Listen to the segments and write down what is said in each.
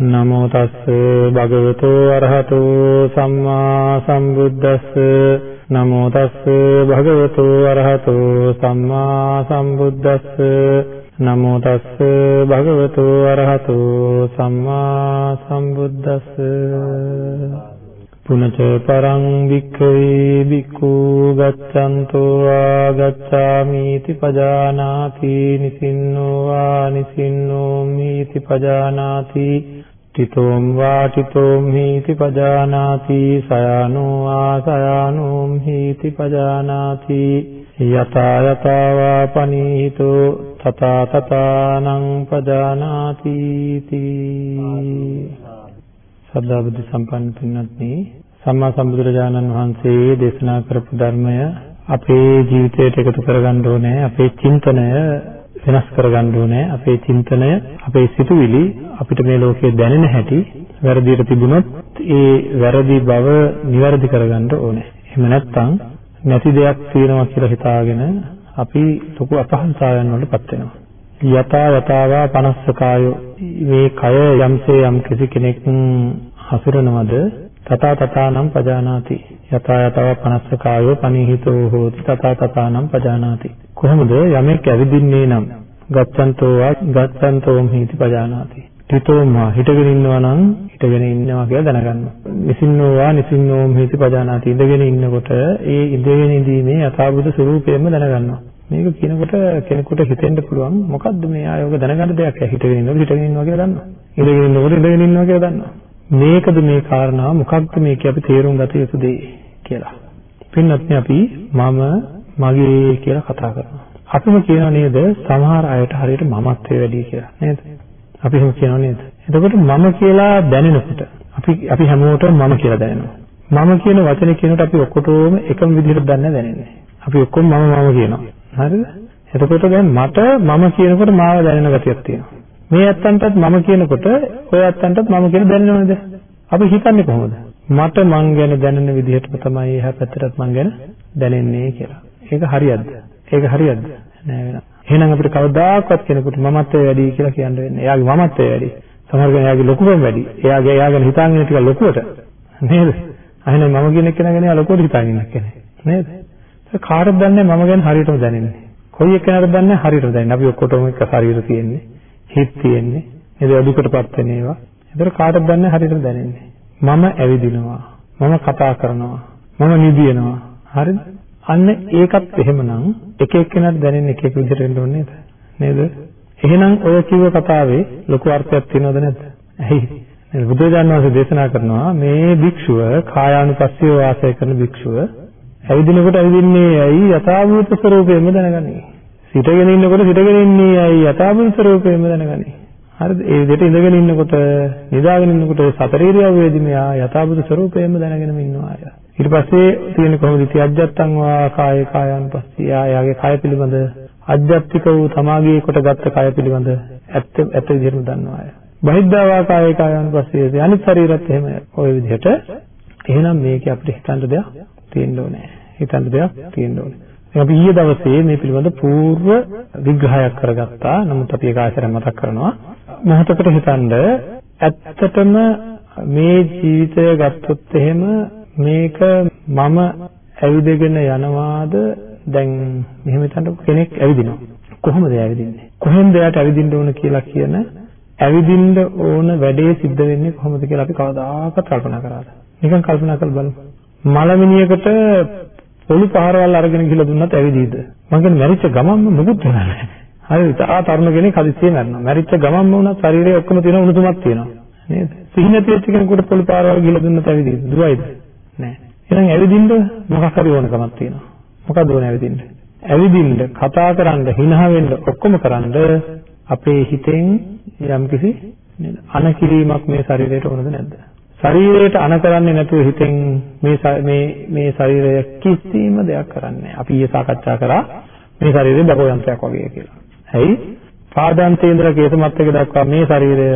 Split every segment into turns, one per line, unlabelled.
නමෝ තස්ස භගවතු අරහතෝ සම්මා සම්බුද්දස්ස. නමෝ තස්ස භගවතු අරහතෝ සම්මා සම්බුද්දස්ස. නමෝ තස්ස භගවතු අරහතෝ සම්මා සම්බුද්දස්ස. පුනච පරං වික්ඛවේ බික්ඛු ගච්ඡන්තෝ ආගච්ඡාමිති පජානාති. නිසින්නෝ වා නිසින්නෝ මිති පජානාති. තිතෝම් වා තිතෝම් හිති පජානාති සයානෝ වා සයානෝ හිති පජානාති යතා යතා වා පනීහිතෝ තථා තථානං පජානාති තී සද්ධා බුද්ධ සම්පන්න පින්වත්නි සම්මා සම්බුදුරජාණන් වහන්සේ දේශනා කරපු ධර්මය අපේ ජීවිතයට එකතු කරගන්න ඕනේ අපේ චින්තනය වෙනස් කරගන්න ඕනේ. අපේ චින්තනය අපේ සිතුවිලි අපිට මේ ලෝකයේ දැනෙන හැටි වැරදියට තිබුණොත් ඒ වැරදි බව නිවැරදි කරගන්න ඕනේ. එහෙම නැත්නම් නැති දෙයක් තියෙනවා කියලා හිතාගෙන අපි ලොකු අපහසුතාවයන් වලටපත් වෙනවා. යතා යතාවා පනස්සකායෝ. මේ කය යම්සේ යම් කිසි කෙනෙක් හසුරනවද තථා තථානම් පජානාති. යතා යතාවා පනස්සකායෝ පනිහිතෝ හෝති තථා තථානම් පජානාති කොහොමද යමෙක් ඇවිදින්නේ නම් ගච්ඡන්තෝ වා ගච්ඡන්තෝම් හිති පජානාති තිතෝමා හිටගෙන ඉන්නවා නම් හිටගෙන ඉන්නවා කියලා දැනගන්න. නිසින්නෝවා නිසින්නෝම් හේති පජානාති ඉඳගෙන ඉන්නකොට ඒ ඉඳගෙන ඉඳීමේ යථාභූත ස්වરૂපයම දැනගන්නවා. මේක කියනකොට කෙනෙකුට හිතෙන්න පුළුවන් මොකද්ද මේ ආයෝග දැනගන්න දෙයක් හිටගෙන ඉන්නකොට හිටගෙන ඉන්නවා කියලා දන්නවා. ඉඳගෙන ඉන්නකොට ඉඳගෙන ඉන්නවා කියලා දන්නවා. මේකද මේ කාරණාව මොකක්ද මේක අපි තේරුම් ගත යුතු දේ කියලා. පින්නත් අපි මම මගේ කියලා කතා කරනවා. අපිම කියනවා නේද සමහර අයට හරියට මමත්වයේ වැඩි කියලා නේද? අපි එහෙම කියනවා නේද? එතකොට මම කියලා දැනෙනකොට අපි අපි හැමෝටම මම කියලා දැනෙනවා. මම කියන වචනේ කියනකොට අපි ඔක්කොටම එකම විදිහට දැනන්නේ දැනෙන්නේ. අපි ඔක්කොම මම මම කියනවා. හරිද? එතකොට දැන් මට මම කියනකොට මාව දැනෙන ගතියක් තියෙනවා. මේ ඇත්තන්ටත් මම කියනකොට ඔය ඇත්තන්ටත් මම කියලා දැනෙනවද? අපි හිතන්නේ කොහොමද? මට මං ගැන දැනෙන විදිහටම තමයි එහා පැත්තටත් මං ගැන දැනෙන්නේ කියලා. ඒක හරියක්ද? ඒක හරියක්ද? නෑ වෙනවා. එහෙනම් අපිට කවදාකවත් කෙනෙකුට මමත්වයේ වැඩි කියලා කියන්න වෙන්නේ. එයාගේ මමත්වයේ වැඩි. සමහර කෙනා එයාගේ ලොකුකම වැඩි. එයාගේ එයාගෙන හිතාගෙන ටික ලොකුවට නේද? අහන්නේ මම කියන කෙනා ගැන ලොකුවට හිතාගෙන ඉන්න කෙනෙක්. නේද? ඒක කාටද දන්නේ මම ගැන හරියටම දැනෙන්නේ. කොයි එක්කෙනාටද දන්නේ හරියටම දැනෙන්නේ. අපි ඔක්කොටම එක ශරීර තියෙන්නේ. හිත තියෙන්නේ. නේද? අදුකටපත් වෙන ඒවා. ඒතර කාටද දන්නේ හරියටම දැනෙන්නේ. මම ඇවිදිනවා. මම කතා කරනවා. මම නිදිනවා. හරිද? අන්න ඒකත් එහෙමනම් එක එක්කෙනාට දැනෙන්නේ එක එක විදිහට වෙන්න ඕනේ නේද? නේද? එහෙනම් ඔය කිව්ව කතාවේ ලොකු අර්ථයක් තියෙනවද නැද්ද? ඇයි? නේද? බුදුරජාණන් වහන්සේ දේශනා කරනවා මේ භික්ෂුව කායානුපස්සීව වාසය කරන භික්ෂුව ඇවිදිනකොට ඇවිදින්නේ ඇයි යථාභූත ස්වરૂපයෙන්ම දැනගන්නේ. සිටගෙන ඉන්නකොට සිටගෙන ඉන්නේ ඇයි යථාභූත ස්වરૂපයෙන්ම දැනගන්නේ. හරිද? ඒ විදිහට ඉඳගෙන ඉන්නකොට, නිදාගෙන ඉන්නකොට සතරීරියවේදී මෙයා යථාබුත ස්වરૂපයෙන්ම දැනගෙනම ඉන්නවා අය. ඊට පස්සේ තියෙන කොහොමද ඉති අජ්ජත්තං වා කාය කායන් පස්සේ ආයාගේ කාය පිළිබඳ අජ්ජත්තික වූ සමාගයේ කොටගත් කාය පිළිබඳ ඇත්ත ඇත්ත විදිහටම දන්නවා අය. බහිද්ධා වා කාය කායන් පස්සේ අනිත් ශරීරත් එහෙම ওই විදිහට එහෙනම් මේකේ අපිට හිතන්න දෙයක් තියෙන්න ඕනේ. හිතන්න දෙයක් තියෙන්න ඕනේ. අපි ඊයේ දවසේ මේ පිළිබඳ පූර්ව විග්‍රහයක් කරගත්තා. නමුත් අපි ඒක ආයෙත් මතක් කරනවා. මොහොතකට හිතනද ඇත්තටම මේ ජීවිතය ගත්තොත් එහෙම මේක මම ඇවිදගෙන යනවාද? දැන් මෙහෙම හිතන්න කෙනෙක් ඇවිදිනවා. කොහොමද ඇවිදින්නේ? කොහෙන්ද එයාට ඇවිදින්න ඕන කියලා කියන ඇවිදින්න ඕන වැඩේ සිද්ධ වෙන්නේ කොහොමද කියලා අපි කවදාකවත් කල්පනා කරාද? නිකන් කල්පනා කරලා බලමු. මලමිනියකට පොළු පහරවල් අරගෙන ගිහලා දුන්නත් ඇවිදීද මං කියන්නේ මැරිච්ච ගමන්ම මොකුත් වෙන්නේ නැහැ හරි තා තරුණ කෙනෙක් හදිස්සියෙන් මැරෙනවා. මැරිච්ච ගමන්ම වුණත් ශරීරයේ ඔක්කොම තියෙන උණුසුමක් තියෙනවා. නේද? සිහි නැති වෙච්ච කෙනෙකුට පොළු පාරවල් ගිහලා දුන්නත් ඇවිදින්න. දුවයිද? නෑ. එහෙනම් ඇවිදින්න මොකක් හරි ඕනකමක් තියෙනවා. මොකද ඕන ඇවිදින්න? ඇවිදින්න, කතා කරන්න, හිනහ වෙන්න ඔක්කොම කරන්න අපේ හිතෙන් යම්කිසි නේද? අන කිරීමක් මේ ශරීරයට ඕනද නැද්ද? ශරීරයට අන කරන්නේ නැතුව හිතෙන් මේ මේ මේ ශරීරය කිසිම දෙයක් කරන්නේ නැහැ. අපි ඊයේ සාකච්ඡා කරා මේ ශරීරය බකෝ යන්ත්‍රයක් වගේ කියලා. ඇයි? පාදාන්තේන්ද්‍ර කේසමත් එක දක්වා මේ ශරීරය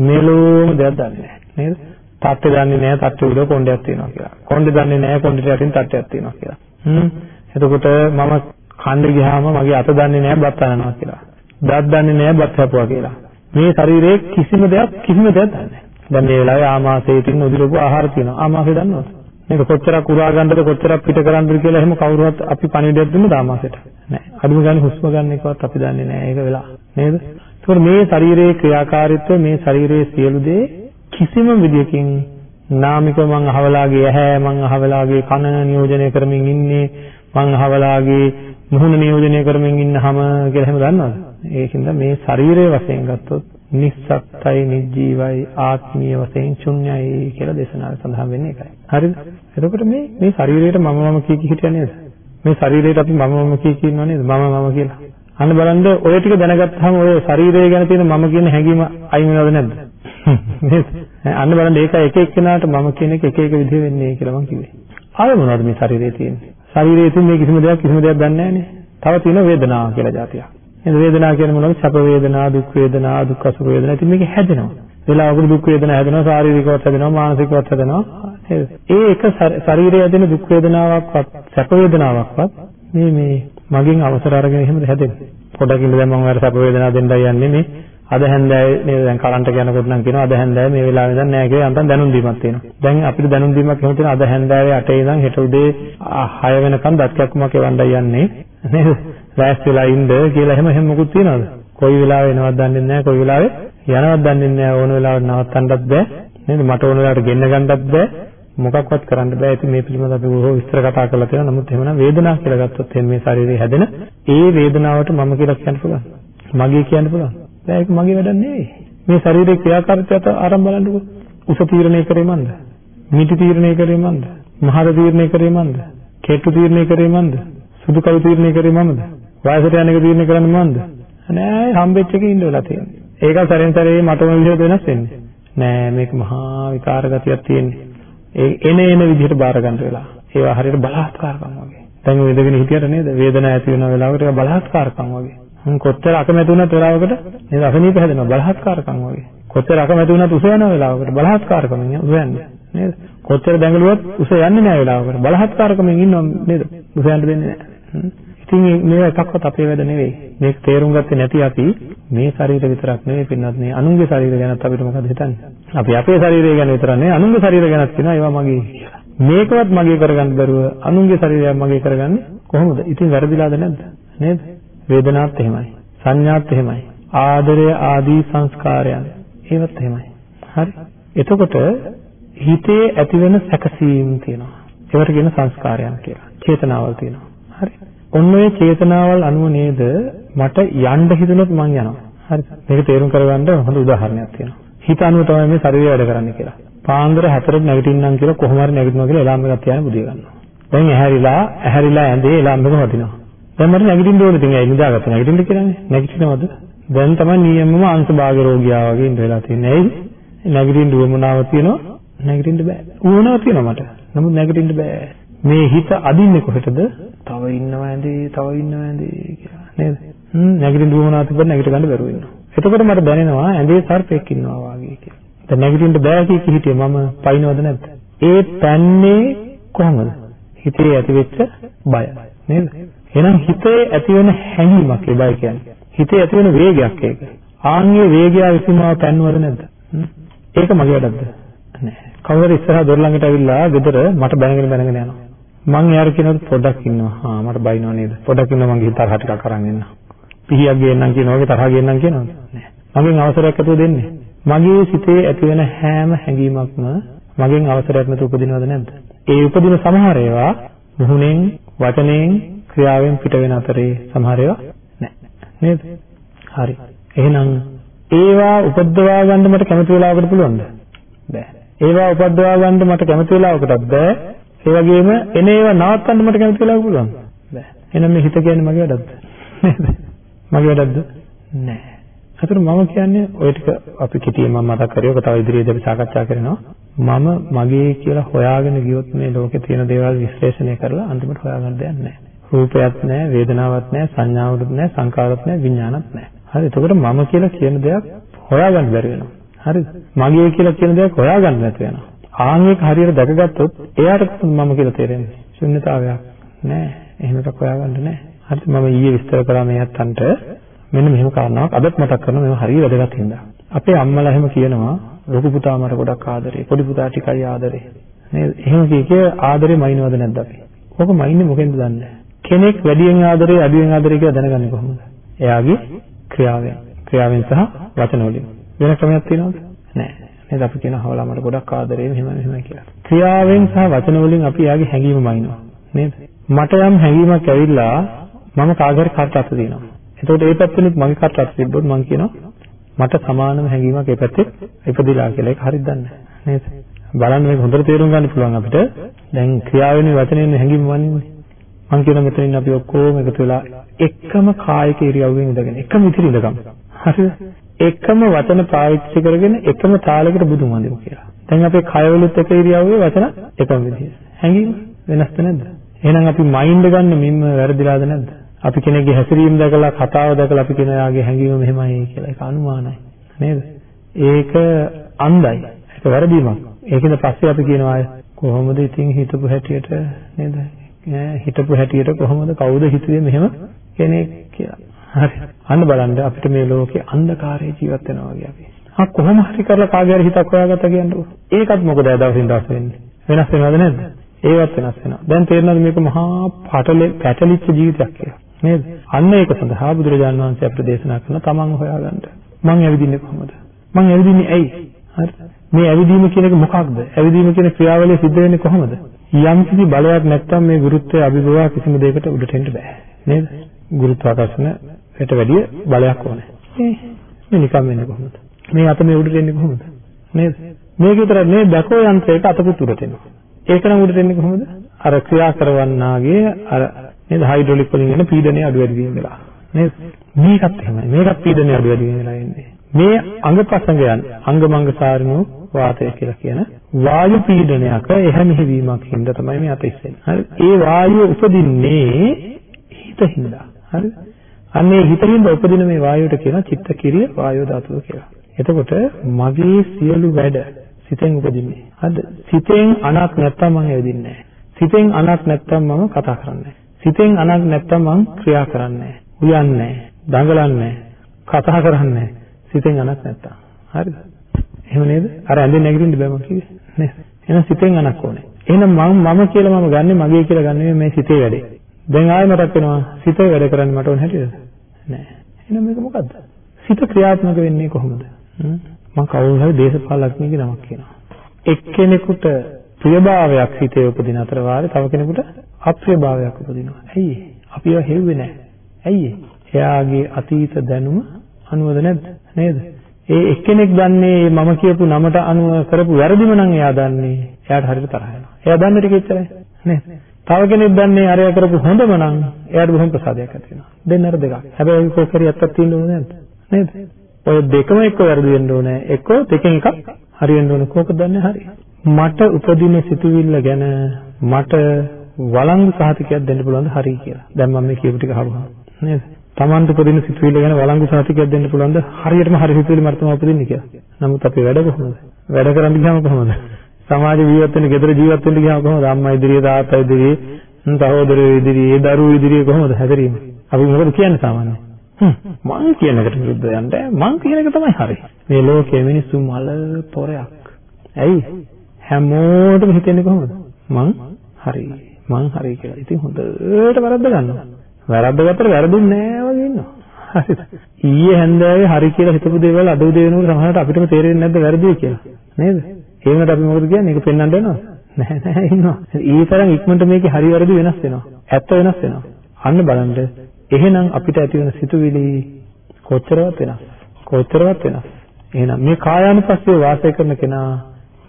මෙලෝම දෙයක් දන්නේ නැහැ. නේද? තට්ටේ දන්නේ නැහැ තට්ටේ උඩ කොණ්ඩයක් තියෙනවා කියලා. කොණ්ඩේ දන්නේ නැහැ කොණ්ඩේ යටින් තට්ටයක් තියෙනවා කියලා. හ්ම්. එතකොට මම කන්න ගියාම මගේ අත දන්නේ නැහැ බත් අනනවා කියලා. දත් දන්නේ නැහැ බත් හැපුවා කියලා. මේ ශරීරයේ කිසිම දෙයක් කිසිම දෙයක් දන්නේ නැහැ. දැන් මේ වෙලාවේ ආමාශයේ තියෙන උදිරපු ආහාර තියෙනවා. ආමාශය දන්නවද? මේක කොච්චරක් උරා ගන්නද කොච්චරක් පිට කරන්නද කියලා එහෙම කවුරුවත් අපි පණිවිඩයක් දුන්නද ආමාශයට? නැහැ. අදුම ගන්න හුස්ම ගන්න එකවත් අපි දන්නේ නැහැ. ඒක වෙලා නේද? ඒකෝර මේ ශරීරයේ ක්‍රියාකාරීත්වය මේ ශරීරයේ සියලු දේ කිසිම විදියකින් නාමික මං අහවලාගේ ඇහැ මං අහවලාගේ කන නියෝජනය කරමින් ඉන්නේ මං අහවලාගේ මුහුණ නියෝජනය කරමින් ඉන්නහම කියලා එහෙම දන්නවද? ඒකින්ද මේ ශරීරය වශයෙන් ගත්තොත් නිස්සත්තයි නිජීවයි ආත්මීය වශයෙන් ශුන්‍යයි කියලා දේශනාවේ සඳහන් වෙන්නේ ඒකයි. හරිද? එතකොට මේ මේ ශරීරයට මම මම කී කී හිටියා නේද? මේ ශරීරයට අපි මම මම කී කී ඉන්නව නේද? මම මම කියලා. අන්න බලන්න ඔය ටික දැනගත්තාම ඔය ශරීරය ගැන තියෙන මම කියන හැඟීම අයින් වෙනවද නැද්ද? නේද? අන්න බලන්න ඒක එක එක්කෙනාට මම කියන එක එක එක විදිහ වෙන්නේ කියලා මම කිව්වේ. ආයෙ මොනවද මේ ශරීරයේ තියෙන්නේ? ශරීරයේ තියෙන මේ කිසිම දෙයක් කිසිම දෙයක් දන්නේ නැහැ නේ. තව තියෙන වේදනාව කියලා જાතියක්. නේද වේදනාව කියන්නේ මොනවද? සැප වේදනා, දුක් වේදනා, දුක්ඛ සුඛ වේදනා. ඉතින් මේක හැදෙනවා. වෙලාවකට දුක් වේදනා හැදෙනවා, ශාරීරිකවත් හැදෙනවා, මානසිකවත් හැදෙනවා. නේද? ඒ එක ශරීරයේ හැදෙන දුක් වේදනාවක්වත්, සැප වේදනාවක්වත් මේ මේ මගෙන් අවසර අරගෙන එහෙමද හැදෙන්නේ. පොඩකින් දැන් මම ඔයාලට සැප වේදනාව දෙන්නයි යන්නේ මේ අද හැන්දෑවේ නේද දැන් කරන්ට් එක යනකොට නම් කියනවා අද හැන්දෑවේ මේ වෙලාවේ ඉඳන් නෑ කියලා යන්තම් දැනුම් දීමක් තියෙනවා. දැන් අපිට දැනුම් දීමක් එහෙම තියෙනවා අද හැන්දෑවේ 8 ඉඳන් හෙට උදේ 6 වෙනකන් දත් කැක්කුමක් එවන්නයි යන්නේ. නේද? ලෑස්ති වෙලා ඉන්න කියලා එහෙම එහෙම මොකුත් තියනවද? කොයි වෙලාවෙ එනවද දන්නේ නැහැ කොයි වෙලාවෙ යනවද දන්නේ නැහැ. ඕන වෙලාවට නවත්තන්නත් බෑ. නේද? මට ඕන වෙලාවට ගෙන්න ගන්නත් බෑ. මොකක්වත් කරන්න බෑ. ඉතින් මේ පිළිබඳව අපි බොහෝ විස්තර කතා කරලා තියෙනවා. නමුත් එහෙමනම් වේදනාව කියලා ගත්තොත් මේ ශරීරයේ හැදෙන ඒ වේදනාවට මම කියලා කියන්න පුළුවන්. මගේ කියන්න පුළුවන්. බෑ ඒක මගේ වැඩක් නෙවෙයි. මේ ශරීරයේ ක්‍රියාකාරීත්වයට ආරම්භ බලන්නකො. උස තීරණය කරේ මන්ද? මිටි තීරණය කරේ මන්ද? මහර තීරණය කරේ මන්ද? කෙට්ටු තීරණය කරේ මන්ද? සුදු කළු තීරණය කරේ මමද වයසට යන එක තීරණය කරන්නේ මන්ද නෑ හම්බෙච්ච එකේ ඉන්න වෙලා තියෙන්නේ. ඒක සැරෙන් සැරේ මටම විදිහට වෙනස් වෙන්නේ. නෑ මේක මහා විකාර ගතියක් තියෙන්නේ. ඒ එන එන විදිහට බාර ගන්න වෙලා. ඒවා හරියට බලහත්කාරකම් වගේ. දැන් ඔය ඉඳගෙන හිටියට නේද වේදනාව ඇති වෙන වෙලාවකට ඒක බලහත්කාරකම් වගේ. හ්ම් කොච්චර අකමැති වුණත් වෙලාවකට නේද අසනීප හැදෙනවා බලහත්කාරකම් වගේ. කොච්චර අකමැති වුණත් උස යන වෙලාවකට බලහත්කාරකමින් උස යන්නේ නේද? කොච්චර දැඟලුවත් උස යන්නේ නැහැ වෙලාවකට බලහත්කාරකමින් ඉන්නව නේද? උස යන්න දෙන්නේ නැහැ. ඉතින් මේවා එකක්වත් අපේ වැඩ නෙවෙයි. මේක තේරුම් ගත්තේ නැති අපි මේ ශරීර විතරක් නෙවෙයි පින්නත් මේ අනුන්ගේ ශරීර ගැනත් අපිට මොකද හිතන්නේ? අපි අපේ ශරීරය ගැන විතරක් නෙවෙයි අනුන්ගේ ශරීර ගැනත් කියනවා ඒවා මගේ කියලා. මේකවත් මගේ කරගන්න බැරුව අනුන්ගේ ශරීරය මගේ කරගන්නේ කොහොමද? ඉතින් වැරදිලාද නැද්ද? නේද? වේදනාවත් එහෙමයි. සංඥාත් එහෙමයි. ආදරය ආදී සංස්කාරයන් ඒවත් එහෙමයි. හරි. එතකොට හිතේ ඇතිවෙන සැකසීම් තියෙනවා. ඒවට කියන සංස්කාරයන් කියලා. චේතනාවල් තියෙනවා. හරි. ඔන්න ඔය චේතනාවල් අනුව නේද මට යන්න හිතුනොත් මං යනවා. හරිද? මේක තේරුම් කරගන්න හොඳ උදාහරණයක් තියෙනවා. හිත අනුව තමයි මේ ශරීරය වැඩ කරන්නේ කියලා. පාන්දර 4ට නැගිටින්නම් කියලා කොහොම හරි නැගිටිනවා කියලා එලාම් එකක් තියාගෙන බුදිය ගන්නවා. දැන් ඇහැරිලා ඇහැරිලා ඇඳේ එලාම් එක වදිනවා. දැන් මට නැගිටින්න ඕනේ ඉතින් ඒ නිදාගත්ත නැගිටින්න කියලානේ. නැගිටිනවද? දැන් තමයි නියමම අංශභාග රෝගියා වගේ ඉඳ වෙලා තියෙන්නේ. ඇයි? නැගිටින්න උවමනාව තියෙනවා. නැගිටින්න බෑ. උවමනාව තියෙනවා මට. නමුත් නැගිටින්න බෑ. මේ හිත අදින්නේ කොහෙටද? තව ඉන්නව ඇඳේ, තව ඉන්නව ඇඳේ කියලා නේද? හ්ම් නැගිටින්න දුවමනා තිබ්බ නැගිට ගන්න බැරුව ඉන්නවා. එතකොට මට දැනෙනවා ඇඳේ සර්පෙක් ඉන්නවා වගේ කියලා. දැන් නැගිටින්න බෑ කී හිටියේ මම පයින්නවද නැද්ද? ඒ පැන්නේ කොහොමද? හිතේ ඇතිවෙච්ච බය නේද? එහෙනම් හිතේ ඇතිවෙන හැඟීමක් ඒ බය කියන්නේ. හිතේ ඇතිවෙන වේගයක් ඒක. ආන්ගේ වේගය විසීමව පැන්නුවද නැද්ද? ඒක මගේ වැඩක්ද? නෑ. කවුරු ඉස්සරහා දොර ළඟට ඇවිල්ලා ගෙදර මට බැනගෙන බැනගෙන යනවා. මං එයාට කියනකොට පොඩ්ඩක් ඉන්නවා. ආ මට බයිනව නේද? පොඩ්ඩක් ඉන්නවා මං ගිහින් තරහ ටිකක් අරන් එන්න. පිහියක් ගේන්නම් කියනවා වගේ තරහ ගේන්නම් කියනවද? නෑ. මගෙන් අවසරයක් ඇතුව දෙන්නේ. මගේ සිතේ ඇති වෙන හැම හැඟීමක්ම මගෙන් අවසරයක් නැතුව උපදිනවද නැද්ද? ඒ උපදින සමහර ඒවා මුහුණෙන්, වචනෙන්, ක්‍රියාවෙන් පිට වෙන අතරේ සමහර ඒවා නෑ. නේද? හරි. එහෙනම් ඒවා උපද්දවා ගන්න මට කැමති වෙලාවකට පුළුවන්ද? බෑ. ඒවා උපද්දවා ගන්න මට කැමති වෙලාවකටත් බෑ. ඒ වගේම එන ඒවා නවත්තන්න මට කැමති වෙලාවක පුළුවන්. බෑ. එහෙනම් මේ හිත කියන්නේ මගේ වැඩක්ද? නේද? මගේ වැඩක්ද? නෑ. අතන මම කියන්නේ ඔය ටික අපි කෙටියෙන් මම මතක් කරේ ඔක තව ඉදිරියේදී අපි සාකච්ඡා කරනවා. මම මගේ කියලා හොයාගෙන ගියොත් මේ ලෝකේ තියෙන දේවල් විශ්ලේෂණය කරලා අන්තිමට හොයාගන්න දෙයක් නැහැ. රූපයක් නැහැ, වේදනාවක් නැහැ, සංඥාවක් නැහැ, සංකාරයක් නැහැ, විඥානක් නැහැ. හරි. එතකොට මම කියලා කියන දෙයක් හොයාගන්න බැරි වෙනවා. හරිද? මගේ කියලා කියන දෙයක් හොයාගන්න නැති වෙනවා. ආන් එක හරියට දැකගත්තොත් එයාට මම කියලා තේරෙන්නේ. ශුන්‍යතාවයක් නැහැ. එහෙම එකක් හොයාගන්න නැහැ. හරිද? මම ඊයේ විස්තර කරා මේ අත්තන්ට මෙන්න මෙහෙම කාරණාවක් අදත් මතක් කරනවා මේව හරිය වැදගත් හින්දා. අපේ අම්මලා එහෙම කියනවා ලොකු පුතා මට ගොඩක් ආදරේ, පොඩි පුතා ටිකයි ආදරේ. නේද? එහෙම කිය කිය ආදරේ මයින්වද නැද්ද අපි? ඕක මයින්නේ මොකෙන්ද දන්නේ? කෙනෙක් වැඩියෙන් ආදරේ, අඩුවෙන් ආදරේ කියලා දැනගන්නේ කොහොමද? එයාගේ ක්‍රියාවෙන්. ක්‍රියාවෙන් සහ වචන වලින්. වෙන ක්‍රමයක් තියෙනවද? නැහැ. නේද අපි කියන හවලා මට ගොඩක් ආදරේ මෙහෙම මෙහෙම කියලා. ක්‍රියාවෙන් සහ වචන වලින් අපි එයාගේ හැඟීම මයින්නවා. නේද? මට යම් හැඟීමක් ඇවිල්ලා මම කාගරි කට අත දෙනවා. එතකොට ඒ පැත්තෙනුත් මගේ කටට තිබ්බොත් මම කියනවා මට සමානම හැඟීමක් ඒ පැත්තේ ඉපදිලා කියලා. ඒක හරියද නේද? බලන්න මේක හොඳට තේරුම් ගන්න පුළුවන් අපිට. දැන් ක්‍රියාවෙන් වචනෙන් හැඟීම් වන්නේ. මම කියන මෙතනින් අපි ඔක්කොම එකතු වෙලා එකම කායික ඉරියව්වෙන් ඉඳගෙන එකම ඉතිරි ඉඳගමු. හරිද? එකම වචන පාවිච්චි කරගෙන එකම තාලයකට බුදුන් වඳිමු කියලා. දැන් අපේ කයවලුත් එක ඉරියව්වේ වචන එකම විදිහට. හැඟීම් වෙනස්ද නැද්ද? එහෙනම් අපි මයින්ඩ් ගන්න මින්ම වැරදිලාද නැද්ද? අපි කෙනෙක්ගේ හැසිරීම දැකලා කතාව දැකලා අපි කියන යාගේ හැඟීම මෙහෙමයි කියලා ඒක අනුමානයි නේද? ඒක අන්ධයි. ඒක වැරදීමක්. ඒකෙන් පස්සේ අපි කියනවා කොහොමද ඉතින් හිතපු හැටියට නේද? හිතපු හැටියට කොහොමද කවුද හිතුවේ මෙහෙම කෙනෙක් කියලා. හරි. අන්න බලන්න අපිට මේ ලෝකේ අන්ධකාරයේ ජීවත් වෙනවා වගේ අපි. ආ කොහොම හරි කරලා කාගේ හරි හිතක් හොයාගත්තා කියන්නේ. ඒකත් මොකද දවසින් දවස වෙන්නේ? වෙනස් වෙනවද නැද්ද? ඒවත් වෙනස් වෙනවා. දැන් තේරෙනවද මේක මහා පැටලිච්ච ජීවිතයක් කියලා? නේද? අන්න ඒක සඳහා බුදුරජාණන් වහන්සේ අපිට දේශනා කරන තමන් හොයාගන්න. මං ඇවිදින්නේ කොහොමද? මං ඇවිදින්නේ ඇයි? හරි. මේ ඇවිදීම කියන එක මොකක්ද? ඇවිදීම කියන ක්‍රියාවලිය සිද්ධ වෙන්නේ කොහොමද? යම් කිසි බලයක් නැත්තම් මේ ගුරුත්වයේ අභිභවා කිසිම දෙයකට උඩට එන්න බෑ. නේද? ගුරුත්වාකර්ෂණයට වැඩිය බලයක් ඕනේ. මේ නිකම් වෙන්නේ කොහොමද? මේ අත මේ උඩට එන්නේ කොහොමද? නේද? මේක විතර මේ බැකෝ යන්ත්‍රයක අතකුත් උඩට එනවා. ඒක නම් උඩට එන්නේ කොහොමද? අර ක්‍රියා කරවන්නාගේ අර නේද හයිඩ්‍රොලික් වලින් එන පීඩනය අඩු වැඩි වීම වෙලා නේද මේකත් එහෙමයි මේකත් පීඩනය අඩු වැඩි වීම වෙලා එන්නේ මේ අංගපසංගයන් අංගමංග සාරිනෝ වාතය කියලා කියන වායු පීඩනයක එහැමිහි වීමක් හින්දා තමයි මේ අත ඉස්සෙන්නේ හරි ඒ වායුව උපදින්නේ හිතින්ද හරි අන්නේ හිතින්ද උපදින මේ වායුවට කියන චිත්තකිරිය වායෝ ධාතුව කියලා. එතකොට මගේ සියලු වැඩ සිතෙන් උපදින්නේ. හරිද සිතෙන් අනක් නැත්තම් මම ඇවිදින්නේ නැහැ. සිතෙන් අනක් නැත්තම් මම කතා කරන්නේ සිතෙන් අනක් නැත්තම් මං ක්‍රියා කරන්නේ උයන්නේ දඟලන්නේ කතා කරන්නේ සිතෙන් අනක් නැත්තම්. හරිද? එහෙම නේද? අර ඇඳෙන් නැගිටින්න බෑ මං කිව්වේ. නේද? එහෙනම් සිතෙන් අනක් ඕනේ. එහෙනම් මම මම කියලා මම ගන්නෙ මගේ කියලා ගන්නෙ මේ සිතේ වැඩේ. දැන් ආයෙ මතක් වෙනවා සිතේ වැඩ කරන්න මට ඕන හැටිද නෑ එහෙනම් මේක මොකද්ද සිත ක්‍රියාත්මක වෙන්නේ කොහොමද මම කවුරු හරි දේශපාලඥයෙක්ගේ නමක් කියනවා එක්කෙනෙකුට ප්‍රියභාවයක් හිතේ උපදින අතර වාරේ තව කෙනෙකුට අප්‍රියභාවයක් උපදිනවා. ඇයි අපි ඒවා හෙව්වේ නැහැ. ඇයි එයාගේ අතීත දැනුම අනුවද නැද්ද? නේද? ඒ එක්කෙනෙක් දන්නේ මම කියපු නමට අනුව කරපු වැරදිම නම් එයා දන්නේ. එයාට හරියට තරහ යනවා. එයා දන්න ටික එච්චරයි. නේද? තව කෙනෙක් දන්නේ අරයා කරපු හොඳම නම් එයාට බොහොම ප්‍රසාදයක් ඇති වෙනවා. දෙන්නර දෙකක්. හැබැයි කොකරි ඇත්තක් තියෙන්න ඕනේ නැද්ද? නේද? ඔය දෙකම එක්ක වැරදි වෙන්න ඕනේ. එක්ක දෙකෙන් එකක් හරි වෙන්න ඕනේ. කෝකද දන්නේ හරි. මට උපදින සිතුවිල්ල ගැන මට වළංගු සහතිකයක් දෙන්න පුළුවන්ද හරි කියලා. දැන් මම මේ කියපු ටික අහුවා. නේද? Tamanට උපදින සිතුවිල්ල ගැන වළංගු සහතිකයක් දෙන්න පුළුවන්ද හරියටම හරි සිතුවිලි මට තමයි උපදින්නේ කියලා. නමුත් අපේ වැඩ කොහොමද? වැඩ කරන්න ගියාම කොහොමද? සමාජ ජීවත් වෙන්න, ගෙදර ජීවත් වෙන්න ගියාම කොහොමද? අම්මා ඉදිරියේ, තාත්තා ඉදිරියේ, සහෝදරයෝ ඉදිරියේ, දරුවෝ ඉදිරියේ කොහොමද හැදරීම? අපි මොකද කියන්නේ සාමාන්‍යයෙන්? මං කියන එකට විරුද්ධ යන්න මං කියන එක තමයි හරි. මේ ලෝකයේ මිනිස්සු මල පොරයක්. ඇයි? හැමෝටම හිතෙන්නේ කොහොමද? මං හරි. මං හරි කියලා. ඉතින් හොඳට වැරද්ද ගන්නවා. වැරද්ද ගත්තට වැරදුන්නේ නෑ වගේ ඉන්නවා. හරිද? ඊයේ හැන්දෑවේ හරි කියලා හිතපු දේවල් අද උදේ වෙනකොට සමහරවිට අපිටම තේරෙන්නේ නැද්ද වැරදි කියලා. නේද? ඒ වුණාට අපි මොකද කියන්නේ? ඒක පෙන්වන්න යනවා. නෑ නෑ ඉන්නවා. ඒ තරම් ඉක්මනට මේකේ හරි වැරදි වෙනස් වෙනවා. ඇත්ත වෙනස් වෙනවා. අන්න බලන්න. එහෙනම් අපිට ඇති වෙන සිතුවිලි කොච්චරවත් වෙනස්. කොච්චරවත් වෙනස්. එහෙනම් මේ කායානුපස්සීව වාසය කරන කෙනා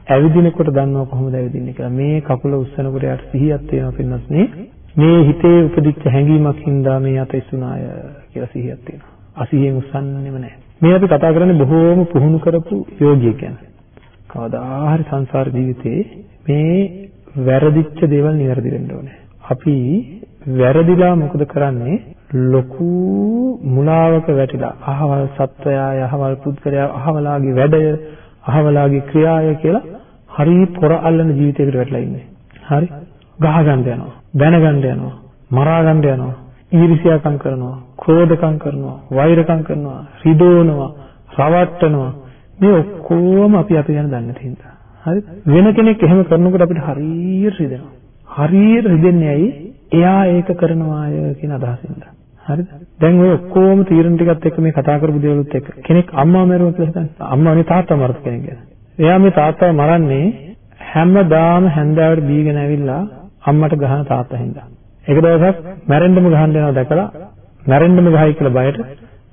ඇවිදිනකොට දන්නව කොහොමද ඇවිදින්නේ කියලා. මේ කකුල උස්සනකොට යාට සිහියක් තියෙනවා පින්නත් නේ. මේ හිතේ උපදිච්ච හැඟීමක් හින්දා මේ අත ඉස්සුනාය කියලා සිහියක් තියෙනවා. අසිහියෙන් උස්සන්නෙම නැහැ. මේ අපි කතා කරන්නේ බොහෝම පුහුණු කරපු යෝගියෙක් ගැන. කවදා හරි සංසාර ජීවිතේ මේ වැරදිච්ච දේවල් නිවැරදි වෙන්න ඕනේ. අපි වැරදිලා මොකද කරන්නේ? ලොකු මුලාවක වැටිලා අහවල් සත්වයාය අහවල් පුද්ගලයා අහවලාගේ වැඩය අහවලාගේ ක්‍රියාය කියලා හරි පොර අල්ලන ජීවිතයකට වැටලා ඉන්නේ. හරි? ගහ ගන්න යනවා. බැන ගන්න යනවා. මරා ගන්න යනවා. ඊර්ෂ්‍යාකම් කරනවා. ක්‍රෝධකම් කරනවා. වෛරකම් කරනවා. රිදවනවා. රවට්ටනවා. මේ ඔක්කොම අපි අපි ගැන දන්නේ නැති හින්දා. හරි? වෙන කෙනෙක් එහෙම කරනකොට අපිට හරියට රිදෙනවා. හරියට රිදෙන්නේ ඇයි? එයා ඒක කරනවාය කියන අදහසින්ද. හරිද? දැන් ඔය ඔක්කොම තීරණ ටිකත් එක්ක මේ කතා කරපු දේවලුත් එක්ක කෙනෙක් අම්මා මරුවා කියලා හිතන්න. අම්මානේ තාත්තා මරත් කෙනෙක් ගැන. එයා මේ තාත්තාව මරන්නේ හැමදාම හැන්දෑවට බීගෙන ඇවිල්ලා අම්මට ගහන තාත්තා හින්දා. එක දවසක් මැරෙන්නම ගහන්න යනවා දැකලා මැරෙන්නම ගහයි කියලා බයට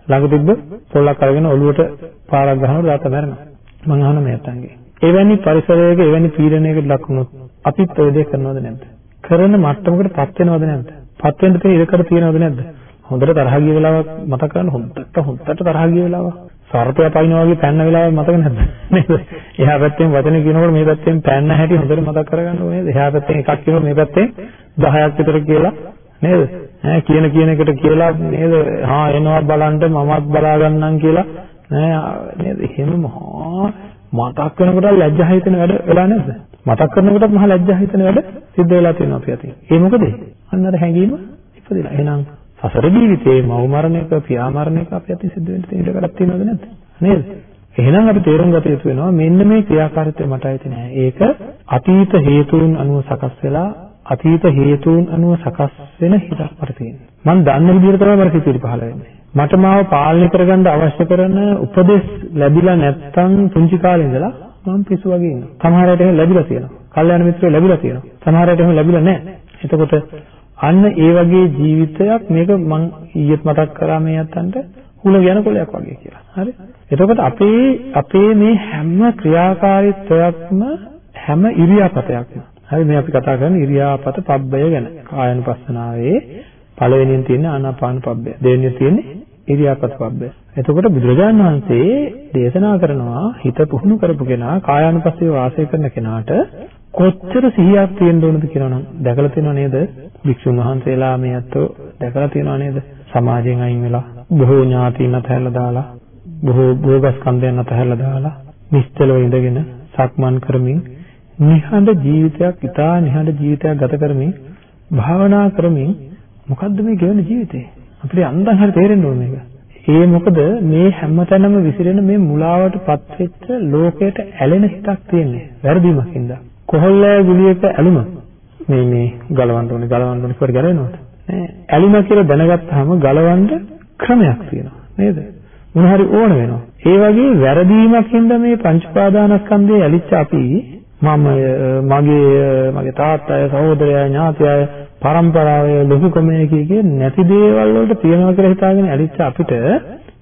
ළඟ තිබ්බ පොල්ලක් අරගෙන ඔලුවට පාරක් ගහනකොට තාත්තා මැරෙනවා. මං අහන මේ අතංගේ. එවැනි පරිසරයක එවැනි පීඩනයකට ලක් වුණොත් අපිත් ඔය දේ කරනවද නැද්ද? කරන මට්ටමකට පත් වෙනවද නැද්ද? පත් වෙන්න තියෙන ඉඩකඩ තියෙනවද නැද්ද? හොඳට තරහ ගිය වෙලාවක් මතක කරන්න හොඳට හොඳට තරහ ගිය වෙලාවක්. සර්පයා පයින්නවා වගේ පැන්න වෙලාවක් මතක නැද්ද? නේද? එහා පැත්තෙන් වචන කියනකොට මේ පැත්තෙන් පැන්න හැටි හොඳට මතක් කරගන්න ඕනේ. එහා පැත්තෙන් එකක් කියනවා මේ පැත්තෙන් 10ක් විතර කියලා නේද? ඈ කියන කියන එකට කියලා නේද? හා එනවා බලන්න මමත් බලා ගන්නම් කියලා නෑ නේද? එහෙම මහා මතක් වෙනකොට ලැජ්ජා හිතෙන වැඩ වෙලා නැද්ද? මතක් කරනකොටත් මහා ලැජ්ජා හිතෙන වැඩ සිද්ධ වෙලා තියෙනවා අපි අතින්. ඒ මොකද? අන්න අර හැඟීම ඉපදිලා. එහෙනම් සසර ජීවිතේ මව් මරණයක පියා මරණයක අපි අතින් සිද්ධ වෙන්න තියෙන ඉඩකඩක් තියෙනවද නැද්ද? නේද? එහෙනම් අපි තේරුම් ගත යුතු වෙනවා මෙන්න මේ ක්‍රියාකාරීත්වය මට ඇති නෑ. ඒක අතීත හේතුන් අනුව සකස් වෙලා අතීත හේතුන් අනුව සකස් වෙන හිතක් මට තියෙනවා. මම දන්න විදිහට තමයි මට සිතිවිලි පහළ වෙන්නේ. මට මාව පාලනය කරගන්න අවශ්‍ය කරන උපදෙස් ලැබිලා නැත්නම් පුංචි කාලේ ඉඳලා මම පිස්සු වගේ ඉන්නවා. සමහර අයට එහෙම ලැබිලා තියෙනවා. කල්යාණ මිත්‍රයෝ ලැබිලා තියෙනවා. සමහර අයට එහෙම ලැබිලා නැහැ. එතකොට අන්න ඒ වගේ ජීවිතයක් මේක මම ඊයේත් මතක් කරා මේ යත්තන්ට හුල යන කොලයක් වගේ කියලා. හරි? එතකොට අපේ අපේ මේ හැම ක්‍රියාකාරීත්වයක්ම හැම ඉරියාපතයක්ම. හරි මේ අපි කතා කරන්නේ ඉරියාපත පබ්බය ගැන. කායනුපස්සනාවේ පළවෙනියෙන් තියෙන ආනාපාන පබ්බය. දෙවෙනියෙන් තියෙන්නේ ඉරියාපත පබ්බය. එතකොට බුදුරජාණන් වහන්සේ දේශනා කරනවා හිත පුහුණු කරපු කෙනා කායානුපස්සීව වාසය කරන කෙනාට කොච්චර සිහියක් තියෙන්න ඕනද කියලා නම් දැකලා තියෙනව නේද? භික්ෂුන් වහන්සේලා මේ අතෝ දැකලා තියෙනව නේද? සමාජයෙන් අයින් වෙලා බොහෝ ඥාතීන් අතහැරලා දාලා බොහෝ භෝගස්කන්ධයන් අතහැරලා දාලා නිශ්චලව ඉඳගෙන සක්මන් කරමින් නිහඬ ජීවිතයක් ඉතා නිහඬ ජීවිතයක් ගත කරමින් භාවනා කරමින් මොකද්ද මේ ගෙවන ජීවිතේ? අපිට අන්දන් හරි තේරෙන්න ඕනේ මේක. ඒ මොකද මේ හැමතැනම විසිරෙන මේ මුලාවටපත් වෙච්ච ලෝකයට ඇලෙන හිතක් තියෙන්නේ. වැරදීමකින්ද. කොහොල්ලෑ ගුලියක ඇලුම මේ මේ ගලවන්න ඕනේ ගලවන්න ඕනේ කියලා ගලවනවට. නෑ. ඇලුම කියලා දැනගත්තාම ගලවන්න ක්‍රමයක් තියෙනවා. නේද? මොන හරි ඕන වෙනවා. ඒ වගේ වැරදීමකින්ද මේ පංච පාදානස්කන්ධයේ ඇලිච්ච අපි මම මගේ මගේ තාත්තයි සහෝදරයයි ඥාතියයි පරම්පරාවේ ලොකුකමේ කිය නැති දේවල් වලට තියනවා කියලා හිතාගෙන ඇලිච්ච අපිට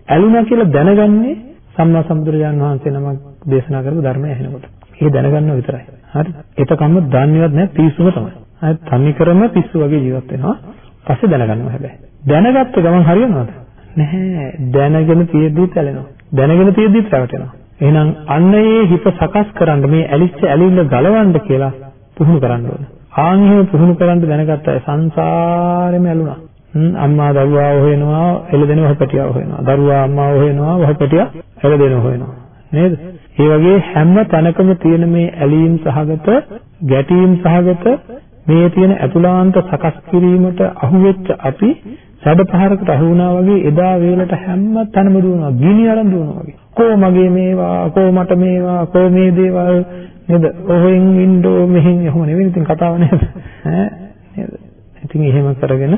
ඇලුනා කියලා දැනගන්නේ සම්මා සම්බුදුරජාන් වහන්සේ නමක් දේශනා කරපු ධර්මය ඇහෙනකොට. ඒ දැනගන්නව විතරයි. හරි. එතකම්ම දන්නේවත් නැහැ පිස්සුම තමයි. හරි. තනි කරම පිස්සු වගේ ජීවත් වෙනවා. පස්සේ දැනගන්නවා හැබැයි. දැනගත්ත ගමන් හරියනවද? නැහැ. දැනගෙන තියෙද්දිත් ඇලෙනවා. දැනගෙන තියෙද්දිත් රැවටෙනවා. එහෙනම් අන්න ඒ හිත සකස් කරන්න මේ ඇලිච්ච ඇලිල්ල ගලවන්න කියලා පුහුණු කරන්න ඕනේ. ආන් එහෙම පුහුණු කරන් දැනගත්ත අය සංසාරෙම ඇලුනා. අම්මා දරුවා හොයනවා එළදෙන වහපැටියා හොයනවා. දරුවා අම්මා හොයනවා වහපැටියා එළදෙන හොයනවා. නේද? ඒ වගේ හැම තැනකම තියෙන මේ ඇලීම් සහගත ගැටීම් සහගත මේ තියෙන අතුලාන්ත සකස් කිරීමට අහුවෙච්ච අපි සැඩපහරකට අහු වුණා වගේ එදා වේලට හැම තැනම දුවනවා ගිනි අරන් දුවනවා වගේ කෝ මගේ මේවා කෝ මට මේවා කෝ මේ දේවල් නේද? ඔහෙන් ඉන්නෝ මෙහෙන් එහෙම නෙවෙයි ඉතින් කතාව නේද? ඈ නේද? ඉතින් එහෙම කරගෙන